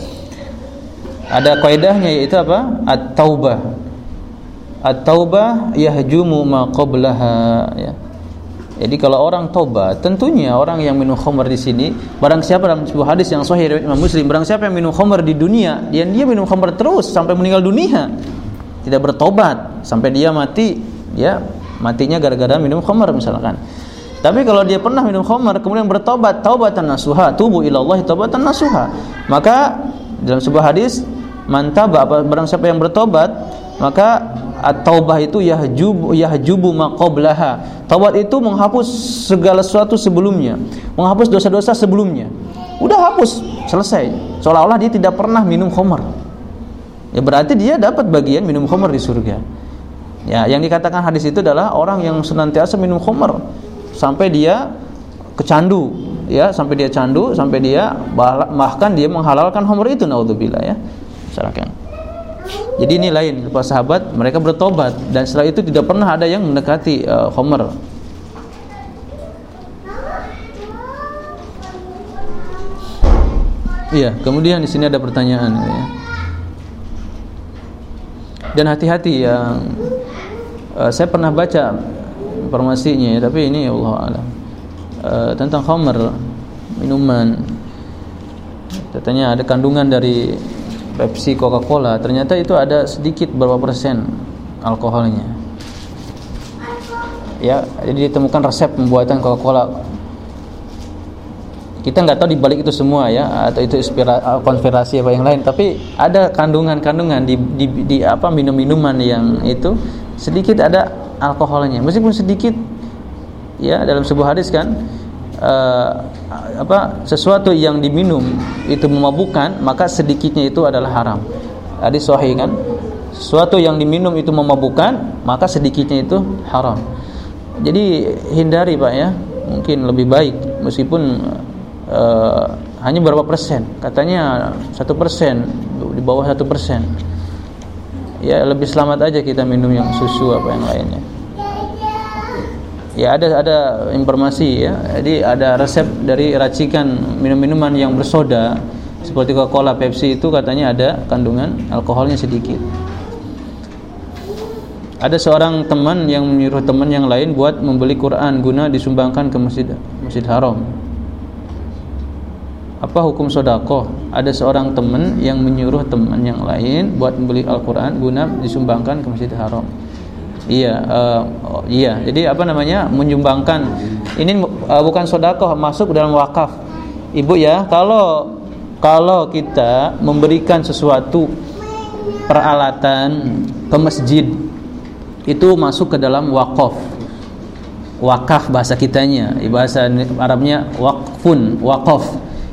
Speaker 1: Ada kaidahnya yaitu apa? At-taubah. At-taubah yahjumu ma qablaha ya. Jadi kalau orang tobat, tentunya orang yang minum khamr di sini, barang siapa dalam sebuah hadis yang sahih dari Imam Muslim, barang siapa yang minum khamr di dunia, dia dia minum khamr terus sampai meninggal dunia. Tidak bertobat sampai dia mati, ya matinya gara-gara minum khamar misalkan tapi kalau dia pernah minum khamar kemudian bertobat taubatan nasuha tubuh ilallah taubatan nasuha maka dalam sebuah hadis mantaba barang siapa yang bertobat maka at-taubah itu yahjub yahjubu maqablaha. Taubat itu menghapus segala sesuatu sebelumnya, menghapus dosa-dosa sebelumnya. Udah hapus, selesai. Seolah-olah dia tidak pernah minum khamar. Ya berarti dia dapat bagian minum khamar di surga. Ya, yang dikatakan hadis itu adalah orang yang senantiasa minum khamr sampai dia kecandu, ya, sampai dia candu, sampai dia bahkan dia menghalalkan khamr itu naudzubillah ya. Misalkan. Jadi ini lain para sahabat mereka bertobat dan setelah itu tidak pernah ada yang mendekati uh, khamr. Iya, kemudian di sini ada pertanyaan ya. Dan hati-hati yang uh, saya pernah baca informasinya ya, tapi ini Allah alam. Uh, tentang khamr minuman. Katanya ada kandungan dari Pepsi Coca-Cola. Ternyata itu ada sedikit berapa persen alkoholnya. Ya jadi ditemukan resep pembuatan Coca-Cola. Kita nggak tahu di balik itu semua ya atau itu konspirasi apa yang lain. Tapi ada kandungan-kandungan di, di, di apa minum-minuman yang itu sedikit ada alkoholnya. Meskipun sedikit ya dalam sebuah hadis kan uh, apa sesuatu yang diminum itu memabukkan maka sedikitnya itu adalah haram. Hadis sahih kan? Sesuatu yang diminum itu memabukkan maka sedikitnya itu haram. Jadi hindari pak ya. Mungkin lebih baik meskipun uh, hanya berapa persen. Katanya satu persen di bawah satu persen ya lebih selamat aja kita minum yang susu apa yang lainnya. Ya ada ada informasi ya. Jadi ada resep dari racikan minum-minuman yang bersoda seperti Coca-Cola, Pepsi itu katanya ada kandungan alkoholnya sedikit. Ada seorang teman yang menyuruh teman yang lain buat membeli Quran guna disumbangkan ke masjid Masjid Haram apa hukum sodako? Ada seorang teman yang menyuruh teman yang lain buat membeli Al-Quran guna disumbangkan ke Masjid Haram. Iya, uh, iya. Jadi apa namanya menyumbangkan? Ini uh, bukan sodako, masuk dalam wakaf. Ibu ya, kalau kalau kita memberikan sesuatu peralatan ke masjid itu masuk ke dalam wakaf wakaf bahasa kitanya bahasa Arabnya wakfun wakaf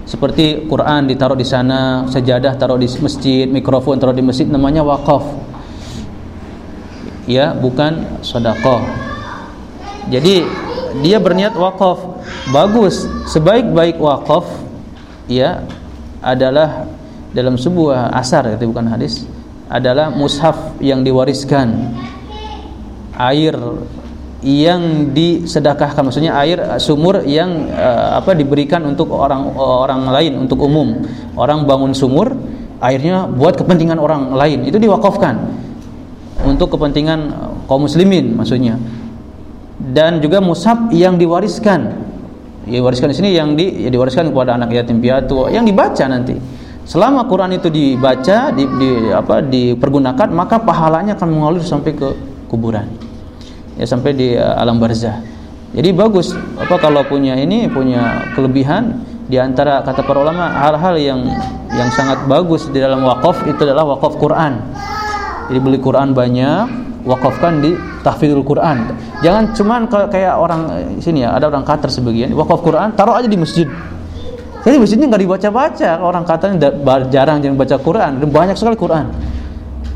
Speaker 1: seperti Quran ditaruh di sana, sejadah taruh di masjid, mikrofon taruh di masjid namanya wakaf. Ya, bukan sedekah. Jadi dia berniat wakaf. Bagus, sebaik-baik wakaf ya adalah dalam sebuah asar itu bukan hadis adalah mushaf yang diwariskan air yang disedekahkan maksudnya air eh, sumur yang uh, apa diberikan untuk orang orang lain untuk umum. Orang bangun sumur airnya buat kepentingan orang lain. Itu diwakafkan untuk kepentingan eh, kaum muslimin maksudnya. Dan juga musab yang diwariskan. Ya, diwariskan di sini yang di ya diwariskan kepada anak yatim piatu. Yang dibaca nanti. Selama Quran itu dibaca di, di apa dipergunakan maka pahalanya akan mengalir sampai ke kuburan ya sampai di uh, alam barzah. Jadi bagus apa kalau punya ini punya kelebihan di antara kata para ulama hal-hal yang yang sangat bagus di dalam wakaf itu adalah wakaf Quran. Jadi beli Quran banyak, wakafkan di tahfidzul Quran. Jangan cuman kayak orang eh, sini ya, ada orang Qatar sebagian, wakaf Quran taruh aja di masjid. Jadi masjidnya nggak dibaca-baca, orang katanya jarang yang baca Quran, banyak sekali Quran.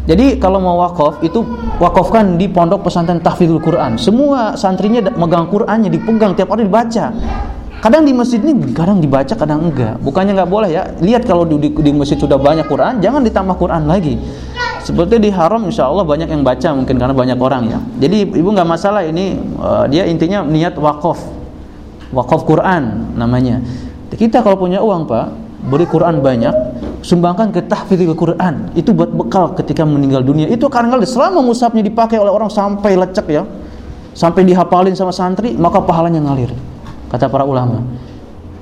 Speaker 1: Jadi kalau mau wakaf itu wakafkan di pondok pesantren tahfidzul Quran. Semua santrinya megang Qurannya dipegang tiap hari dibaca. Kadang di masjid ini kadang dibaca, kadang enggak. Bukannya enggak boleh ya. Lihat kalau di, di masjid sudah banyak Quran, jangan ditambah Quran lagi. Seperti di haram insya Allah banyak yang baca mungkin karena banyak orang ya. Jadi ibu nggak masalah ini uh, dia intinya niat wakaf, wakaf Quran namanya. Kita kalau punya uang pak, beri Quran banyak, sumbangkan ke tahfidzul Quran. Itu buat bekal ketika meninggal dunia. Itu karena selama musabnya dipakai oleh orang sampai lecek ya, sampai dihafalin sama santri, maka pahalanya ngalir. Kata para ulama.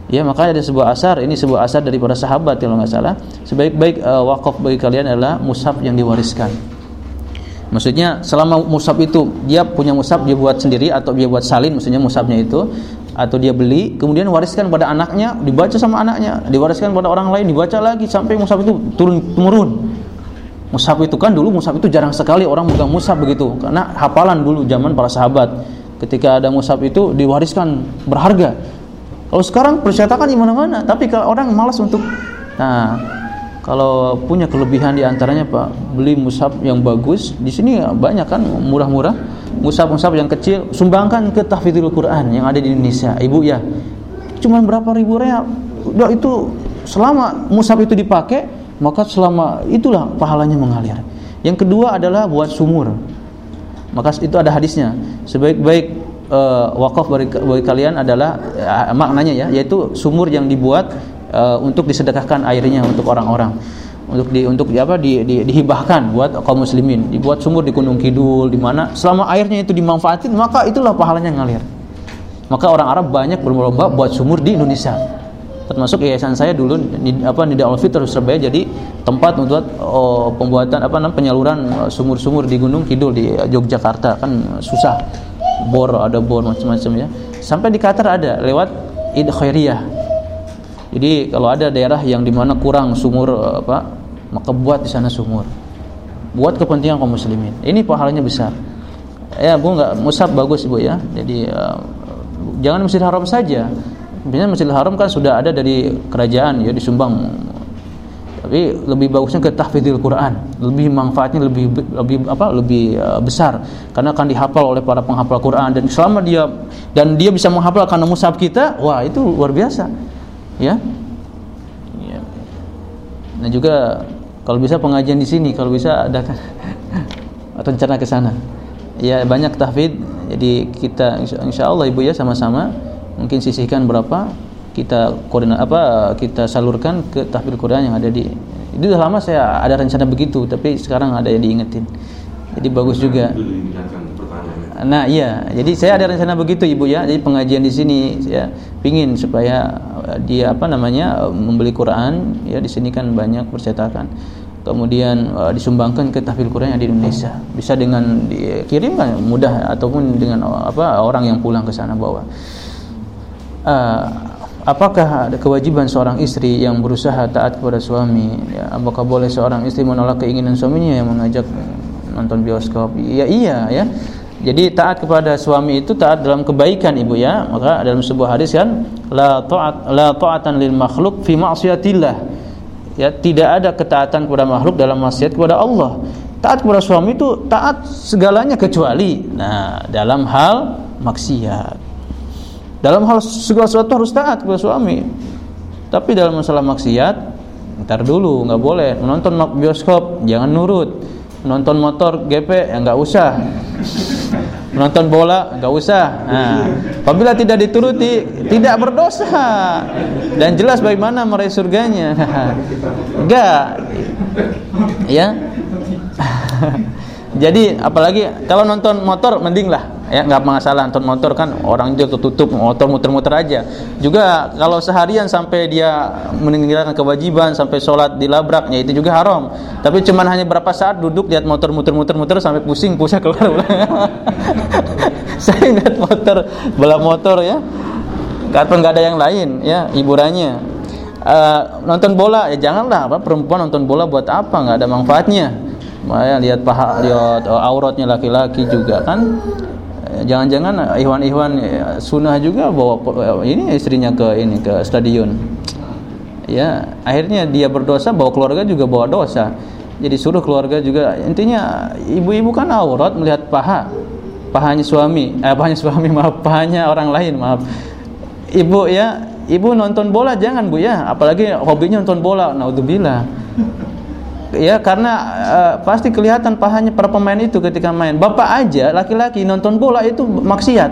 Speaker 1: Ya, makanya ada sebuah asar, ini sebuah asar dari para sahabat kalau nggak salah. Sebaik-baik uh, wakaf bagi kalian adalah musab yang diwariskan. Maksudnya selama musab itu dia punya musab dia buat sendiri atau dia buat salin maksudnya musabnya itu atau dia beli kemudian wariskan pada anaknya dibaca sama anaknya diwariskan pada orang lain dibaca lagi sampai mushaf itu turun temurun mushaf itu kan dulu mushaf itu jarang sekali orang megang mushaf begitu karena hafalan dulu zaman para sahabat ketika ada mushaf itu diwariskan berharga kalau sekarang percetakan di mana-mana tapi kalau orang malas untuk nah kalau punya kelebihan di antaranya Pak, beli mushaf yang bagus. Di sini banyak kan murah-murah. Mushaf-mushaf yang kecil sumbangkan ke tahfidzul Quran yang ada di Indonesia. Ibu ya. Cuman berapa ribu real. Udah itu selama mushaf itu dipakai, maka selama itulah pahalanya mengalir. Yang kedua adalah buat sumur. Maka itu ada hadisnya. Sebaik-baik uh, wakaf bagi, bagi kalian adalah uh, maknanya ya, yaitu sumur yang dibuat uh, untuk disedekahkan airnya untuk orang-orang untuk di untuk di apa di, di, dihibahkan buat kaum muslimin. Dibuat sumur di Gunung Kidul di mana selama airnya itu dimanfaatin maka itulah pahalanya ngalir. Maka orang Arab banyak berlomba buat sumur di Indonesia. Termasuk yayasan saya dulu di, apa Nida Al Fitr Surabaya jadi tempat untuk oh, pembuatan apa namanya penyaluran eh, sumur-sumur di Gunung Kidul di Yogyakarta. Kan susah. Bor ada bor macam-macam ya. Sampai di Qatar ada lewat Id Khairiyah. Jadi kalau ada daerah yang di mana kurang sumur eh, apa, maka buat di sana sumur. Buat kepentingan kaum muslimin. Ini pahalanya besar. ya bu nggak musab bagus bu ya jadi uh, jangan Masjidil Haram saja biasanya Masjidil Haram kan sudah ada dari kerajaan ya disumbang tapi lebih bagusnya ke tahfidzil Quran lebih manfaatnya lebih lebih apa lebih uh, besar karena akan dihafal oleh para penghafal Quran dan selama dia dan dia bisa menghafal karena mushaf kita wah itu luar biasa ya, ya. nah juga kalau bisa pengajian di sini kalau bisa ada rencana ke sana. Ya banyak tahfidz. Jadi kita insya Allah ibu ya sama-sama. Mungkin sisihkan berapa kita koordinat apa kita salurkan ke tahfidz Quran yang ada di itu sudah lama saya ada rencana begitu tapi sekarang ada yang diingetin. Jadi bagus juga nah iya. Jadi saya ada rencana begitu ibu ya. Jadi pengajian di sini ya pingin supaya dia apa namanya membeli Quran ya di sini kan banyak percetakan. Kemudian uh, disumbangkan ke tahfidz Quran yang di Indonesia. Bisa dengan dikirimkan mudah ataupun dengan apa orang yang pulang ke sana bawa. Uh, apakah ada kewajiban seorang istri yang berusaha taat kepada suami? Ya, apakah boleh seorang istri menolak keinginan suaminya yang mengajak nonton bioskop? Ya iya ya jadi taat kepada suami itu taat dalam kebaikan ibu ya maka dalam sebuah hadis kan la taat la taatan lil makhluk fi ma'siyatillah ya tidak ada ketaatan kepada makhluk dalam maksiat kepada Allah taat kepada suami itu taat segalanya kecuali nah dalam hal maksiat dalam hal segala sesuatu harus taat kepada suami. Tapi dalam masalah maksiat, ntar dulu nggak boleh. Menonton bioskop jangan nurut. Menonton motor GP ya nggak usah. Menonton bola nggak usah. Nah, apabila tidak dituruti, tidak berdosa dan jelas bagaimana meraih surganya. *laughs* Enggak. ya. *laughs* Jadi apalagi kalau nonton motor mending lah ya nggak masalah nonton motor kan orang juga tertutup motor muter-muter aja. Juga kalau seharian sampai dia meninggalkan kewajiban sampai sholat dilabrak ya itu juga haram. Tapi cuman hanya berapa saat duduk lihat motor muter-muter-muter sampai pusing pusat keluar. *laughs* Saya lihat motor balap motor ya. Karena nggak ada yang lain ya hiburannya. Uh, nonton bola ya janganlah apa perempuan nonton bola buat apa nggak ada manfaatnya Maya lihat paha lihat auratnya laki-laki juga kan jangan-jangan ikhwan-ikhwan sunnah juga bawa ini istrinya ke ini ke stadion. Ya akhirnya dia berdosa bawa keluarga juga bawa dosa. Jadi suruh keluarga juga intinya ibu-ibu kan aurat melihat paha. Pahanya suami eh pahanya suami maaf pahanya orang lain maaf. Ibu ya ibu nonton bola jangan bu ya. Apalagi hobinya nonton bola naudzubillah ya karena uh, pasti kelihatan pahanya para pemain itu ketika main. Bapak aja laki-laki nonton bola itu maksiat.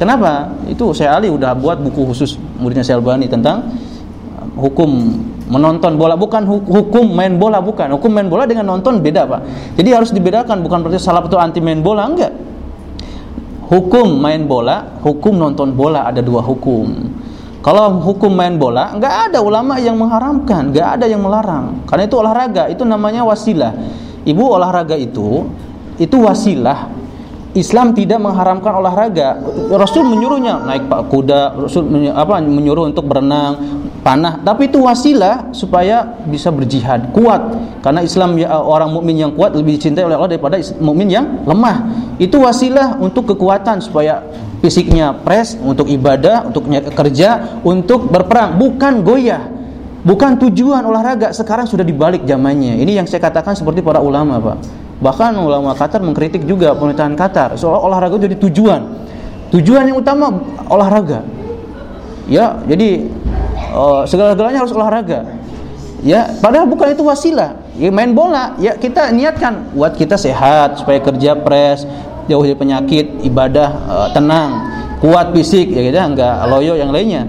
Speaker 1: Kenapa? Itu saya Ali udah buat buku khusus muridnya Selbani tentang hukum menonton bola bukan hukum main bola bukan hukum main bola dengan nonton beda pak jadi harus dibedakan bukan berarti salah itu anti main bola enggak hukum main bola hukum nonton bola ada dua hukum kalau hukum main bola, nggak ada ulama yang mengharamkan, nggak ada yang melarang. Karena itu olahraga, itu namanya wasilah. Ibu olahraga itu, itu wasilah. Islam tidak mengharamkan olahraga. Rasul menyuruhnya naik pak kuda, Rasul apa menyuruh untuk berenang, panah. Tapi itu wasilah supaya bisa berjihad, kuat. Karena Islam ya, orang mukmin yang kuat lebih dicintai oleh Allah daripada mukmin yang lemah. Itu wasilah untuk kekuatan supaya fisiknya pres untuk ibadah, untuk kerja, untuk berperang, bukan goyah. Bukan tujuan olahraga sekarang sudah dibalik zamannya. Ini yang saya katakan seperti para ulama, Pak. Bahkan ulama Qatar mengkritik juga pemerintahan Qatar soal olahraga jadi tujuan. Tujuan yang utama olahraga. Ya, jadi uh, segala-galanya harus olahraga. Ya, padahal bukan itu wasilah. Ya, main bola, ya kita niatkan buat kita sehat supaya kerja pres, jauh dari penyakit, ibadah uh, tenang, kuat fisik ya gitu enggak loyo yang lainnya.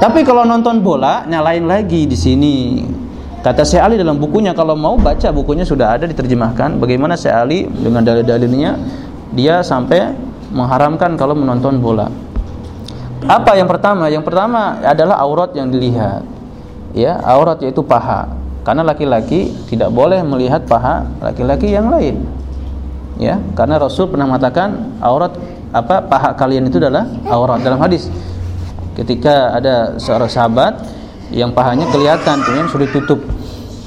Speaker 1: Tapi kalau nonton bola nyalain lagi di sini. Kata Syekh Ali dalam bukunya kalau mau baca bukunya sudah ada diterjemahkan bagaimana Syekh Ali dengan dalil-dalilnya dia sampai mengharamkan kalau menonton bola. Apa yang pertama? Yang pertama adalah aurat yang dilihat. Ya, aurat yaitu paha. Karena laki-laki tidak boleh melihat paha laki-laki yang lain ya karena Rasul pernah mengatakan aurat apa paha kalian itu adalah aurat dalam hadis. Ketika ada seorang sahabat yang pahanya kelihatan kemudian sudah ditutup.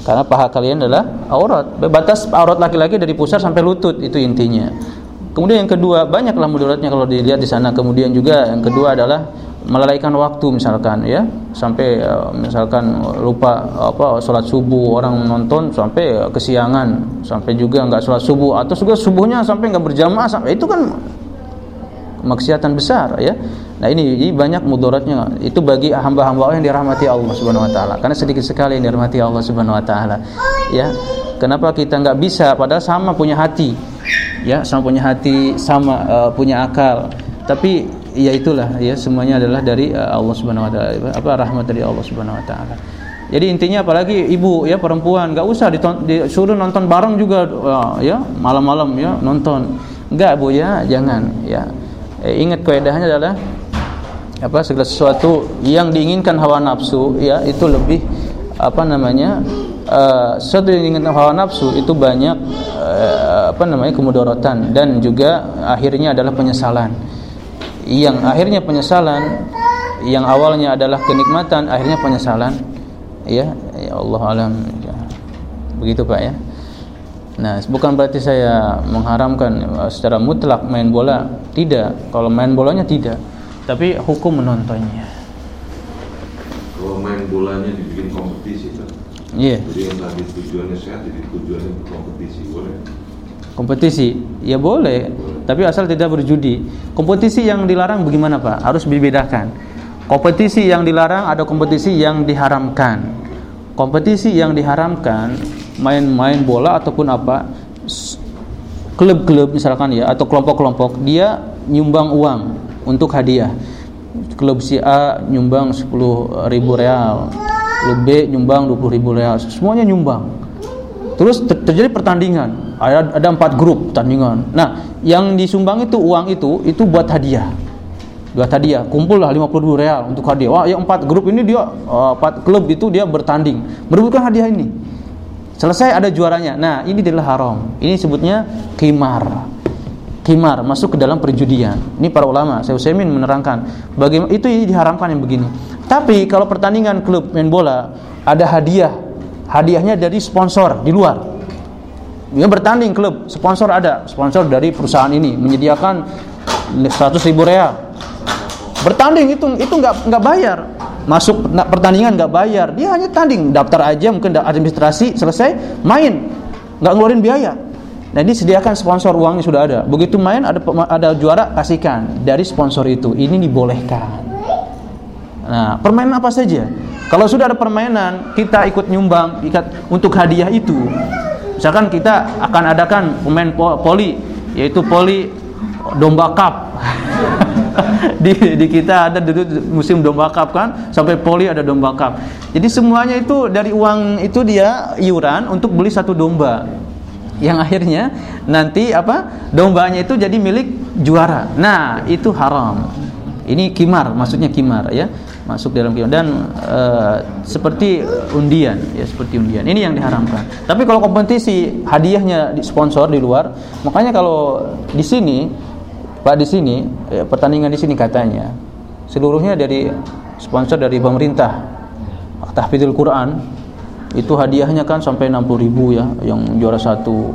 Speaker 1: Karena paha kalian adalah aurat. Batas aurat laki-laki dari pusar sampai lutut itu intinya. Kemudian yang kedua, banyaklah mudaratnya kalau dilihat di sana. Kemudian juga yang kedua adalah melalaikan waktu misalkan ya. Sampai uh, misalkan lupa apa sholat subuh orang nonton sampai uh, kesiangan. Sampai juga nggak sholat subuh. Atau juga subuhnya sampai nggak berjamaah. Sampai itu kan maksiatan besar ya. Nah ini, ini banyak mudaratnya. Itu bagi hamba-hamba Allah yang dirahmati Allah subhanahu wa taala. Karena sedikit sekali yang dirahmati Allah subhanahu wa taala ya. Kenapa kita nggak bisa? Padahal sama punya hati ya. Sama punya hati sama uh, punya akal. Tapi ya itulah ya semuanya adalah dari uh, Allah Subhanahu wa taala apa rahmat dari Allah Subhanahu wa taala. Jadi intinya apalagi ibu ya perempuan nggak usah disuruh nonton bareng juga uh, ya malam-malam ya nonton. Enggak Bu ya, jangan ya. Eh, ingat kaidahnya adalah apa segala sesuatu yang diinginkan hawa nafsu ya itu lebih apa namanya uh, sesuatu yang diinginkan hawa nafsu itu banyak uh, apa namanya kemudaratan dan juga akhirnya adalah penyesalan yang akhirnya penyesalan yang awalnya adalah kenikmatan akhirnya penyesalan. Ya ya Allah alam. Ya. begitu Pak ya. Nah bukan berarti saya mengharamkan uh, secara mutlak main bola. Tidak. Kalau main bolanya tidak. Tapi hukum menontonnya.
Speaker 2: Kalau main bolanya dibikin kompetisi kan
Speaker 1: iya. Yeah.
Speaker 2: jadi yang tadi tujuannya sehat jadi tujuannya kompetisi boleh
Speaker 1: kompetisi. Ya boleh, tapi asal tidak berjudi. Kompetisi yang dilarang bagaimana pak? Harus dibedakan. Kompetisi yang dilarang ada kompetisi yang diharamkan. Kompetisi yang diharamkan main-main bola ataupun apa klub-klub misalkan ya atau kelompok-kelompok dia nyumbang uang untuk hadiah. Klub si A nyumbang 10 ribu real klub B nyumbang 20 ribu real. Semuanya nyumbang terus ter terjadi pertandingan ada ada empat grup pertandingan. Nah, yang disumbang itu uang itu itu buat hadiah. Buat hadiah, kumpul lah 50 real untuk hadiah. Wah, yang empat grup ini dia uh, empat klub itu dia bertanding, merebutkan hadiah ini. Selesai ada juaranya. Nah, ini adalah haram. Ini sebutnya kimar. Kimar masuk ke dalam perjudian. Ini para ulama, saya Utsaimin menerangkan bagaimana itu diharamkan yang begini. Tapi kalau pertandingan klub main bola ada hadiah, hadiahnya dari sponsor di luar. Dia bertanding klub sponsor ada sponsor dari perusahaan ini menyediakan 100 ribu real. Bertanding itu itu nggak nggak bayar. Masuk pertandingan nggak bayar. Dia hanya tanding daftar aja mungkin administrasi selesai main. Nggak ngeluarin biaya. Nah ini sediakan sponsor uangnya sudah ada. Begitu main ada ada juara kasihkan. Dari sponsor itu ini dibolehkan. Nah permainan apa saja kalau sudah ada permainan kita ikut nyumbang ikat untuk hadiah itu Misalkan kita akan adakan pemain poli yaitu poli domba cup. *laughs* di, di kita ada dulu musim domba cup kan sampai poli ada domba cup. Jadi semuanya itu dari uang itu dia iuran untuk beli satu domba yang akhirnya nanti apa dombanya itu jadi milik juara. Nah, itu haram. Ini kimar, maksudnya kimar ya masuk dalam kion dan uh, seperti undian ya seperti undian. Ini yang diharamkan. Tapi kalau kompetisi hadiahnya di sponsor di luar makanya kalau di sini pak di sini ya, pertandingan di sini katanya seluruhnya dari sponsor dari pemerintah. Tahfidzul Quran itu hadiahnya kan sampai 60 ribu ya yang juara satu.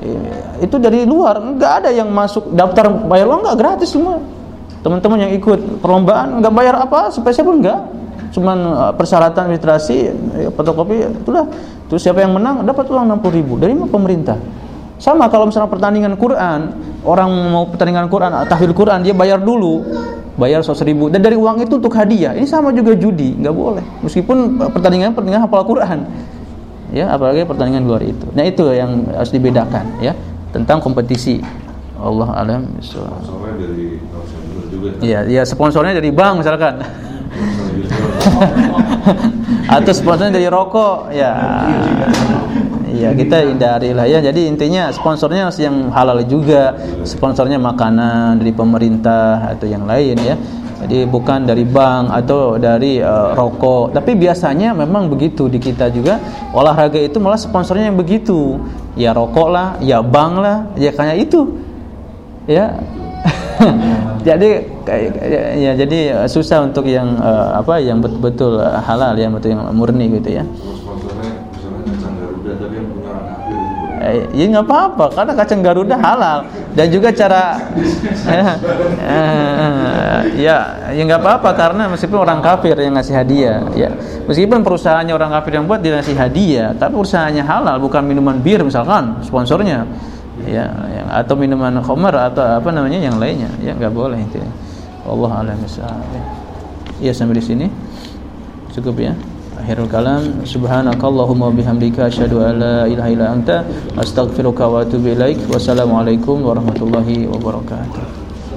Speaker 1: Eh, itu dari luar nggak ada yang masuk daftar bayar uang nggak gratis semua teman-teman yang ikut perlombaan nggak bayar apa spesial pun nggak. Cuman uh, persyaratan administrasi ya, fotokopi itulah. Terus siapa yang menang dapat uang 60 ribu dari pemerintah. Sama kalau misalnya pertandingan Quran orang mau pertandingan Quran tahfidz Quran dia bayar dulu bayar 100 ribu. Dan dari uang itu untuk hadiah. Ini sama juga judi nggak boleh. Meskipun pertandingan pertandingan hafal Quran. Ya apalagi pertandingan luar itu. Nah itu yang harus dibedakan ya tentang kompetisi. Allah alam dari Iya, iya sponsornya dari bank misalkan. *laughs* Atau sponsornya dari rokok, ya. Iya, kita hindari lah ya. Jadi intinya sponsornya yang halal juga, sponsornya makanan dari pemerintah atau yang lain ya. Jadi bukan dari bank atau dari uh, rokok. Tapi biasanya memang begitu di kita juga olahraga itu malah sponsornya yang begitu. Ya rokok lah, ya bank lah, ya kayak itu. Ya, *laughs* jadi ya jadi susah untuk yang uh, apa yang betul-betul halal yang betul yang murni gitu ya. ya nggak apa-apa karena kacang Garuda halal. Dan juga cara *laughs* eh, eh, ya ya nggak apa-apa karena meskipun orang kafir yang ngasih hadiah ya. Meskipun perusahaannya orang kafir yang buat dia ngasih hadiah tapi perusahaannya halal bukan minuman bir misalkan sponsornya ya yang, atau minuman khamar atau apa namanya yang lainnya. Ya nggak boleh itu Allah alam ya sampai di sini. Cukup ya. Akhirul kalam. Subhanakallahumma bihamdika asyhadu an la ilaha illa anta astaghfiruka wa atubu ilaik. Wassalamualaikum warahmatullahi wabarakatuh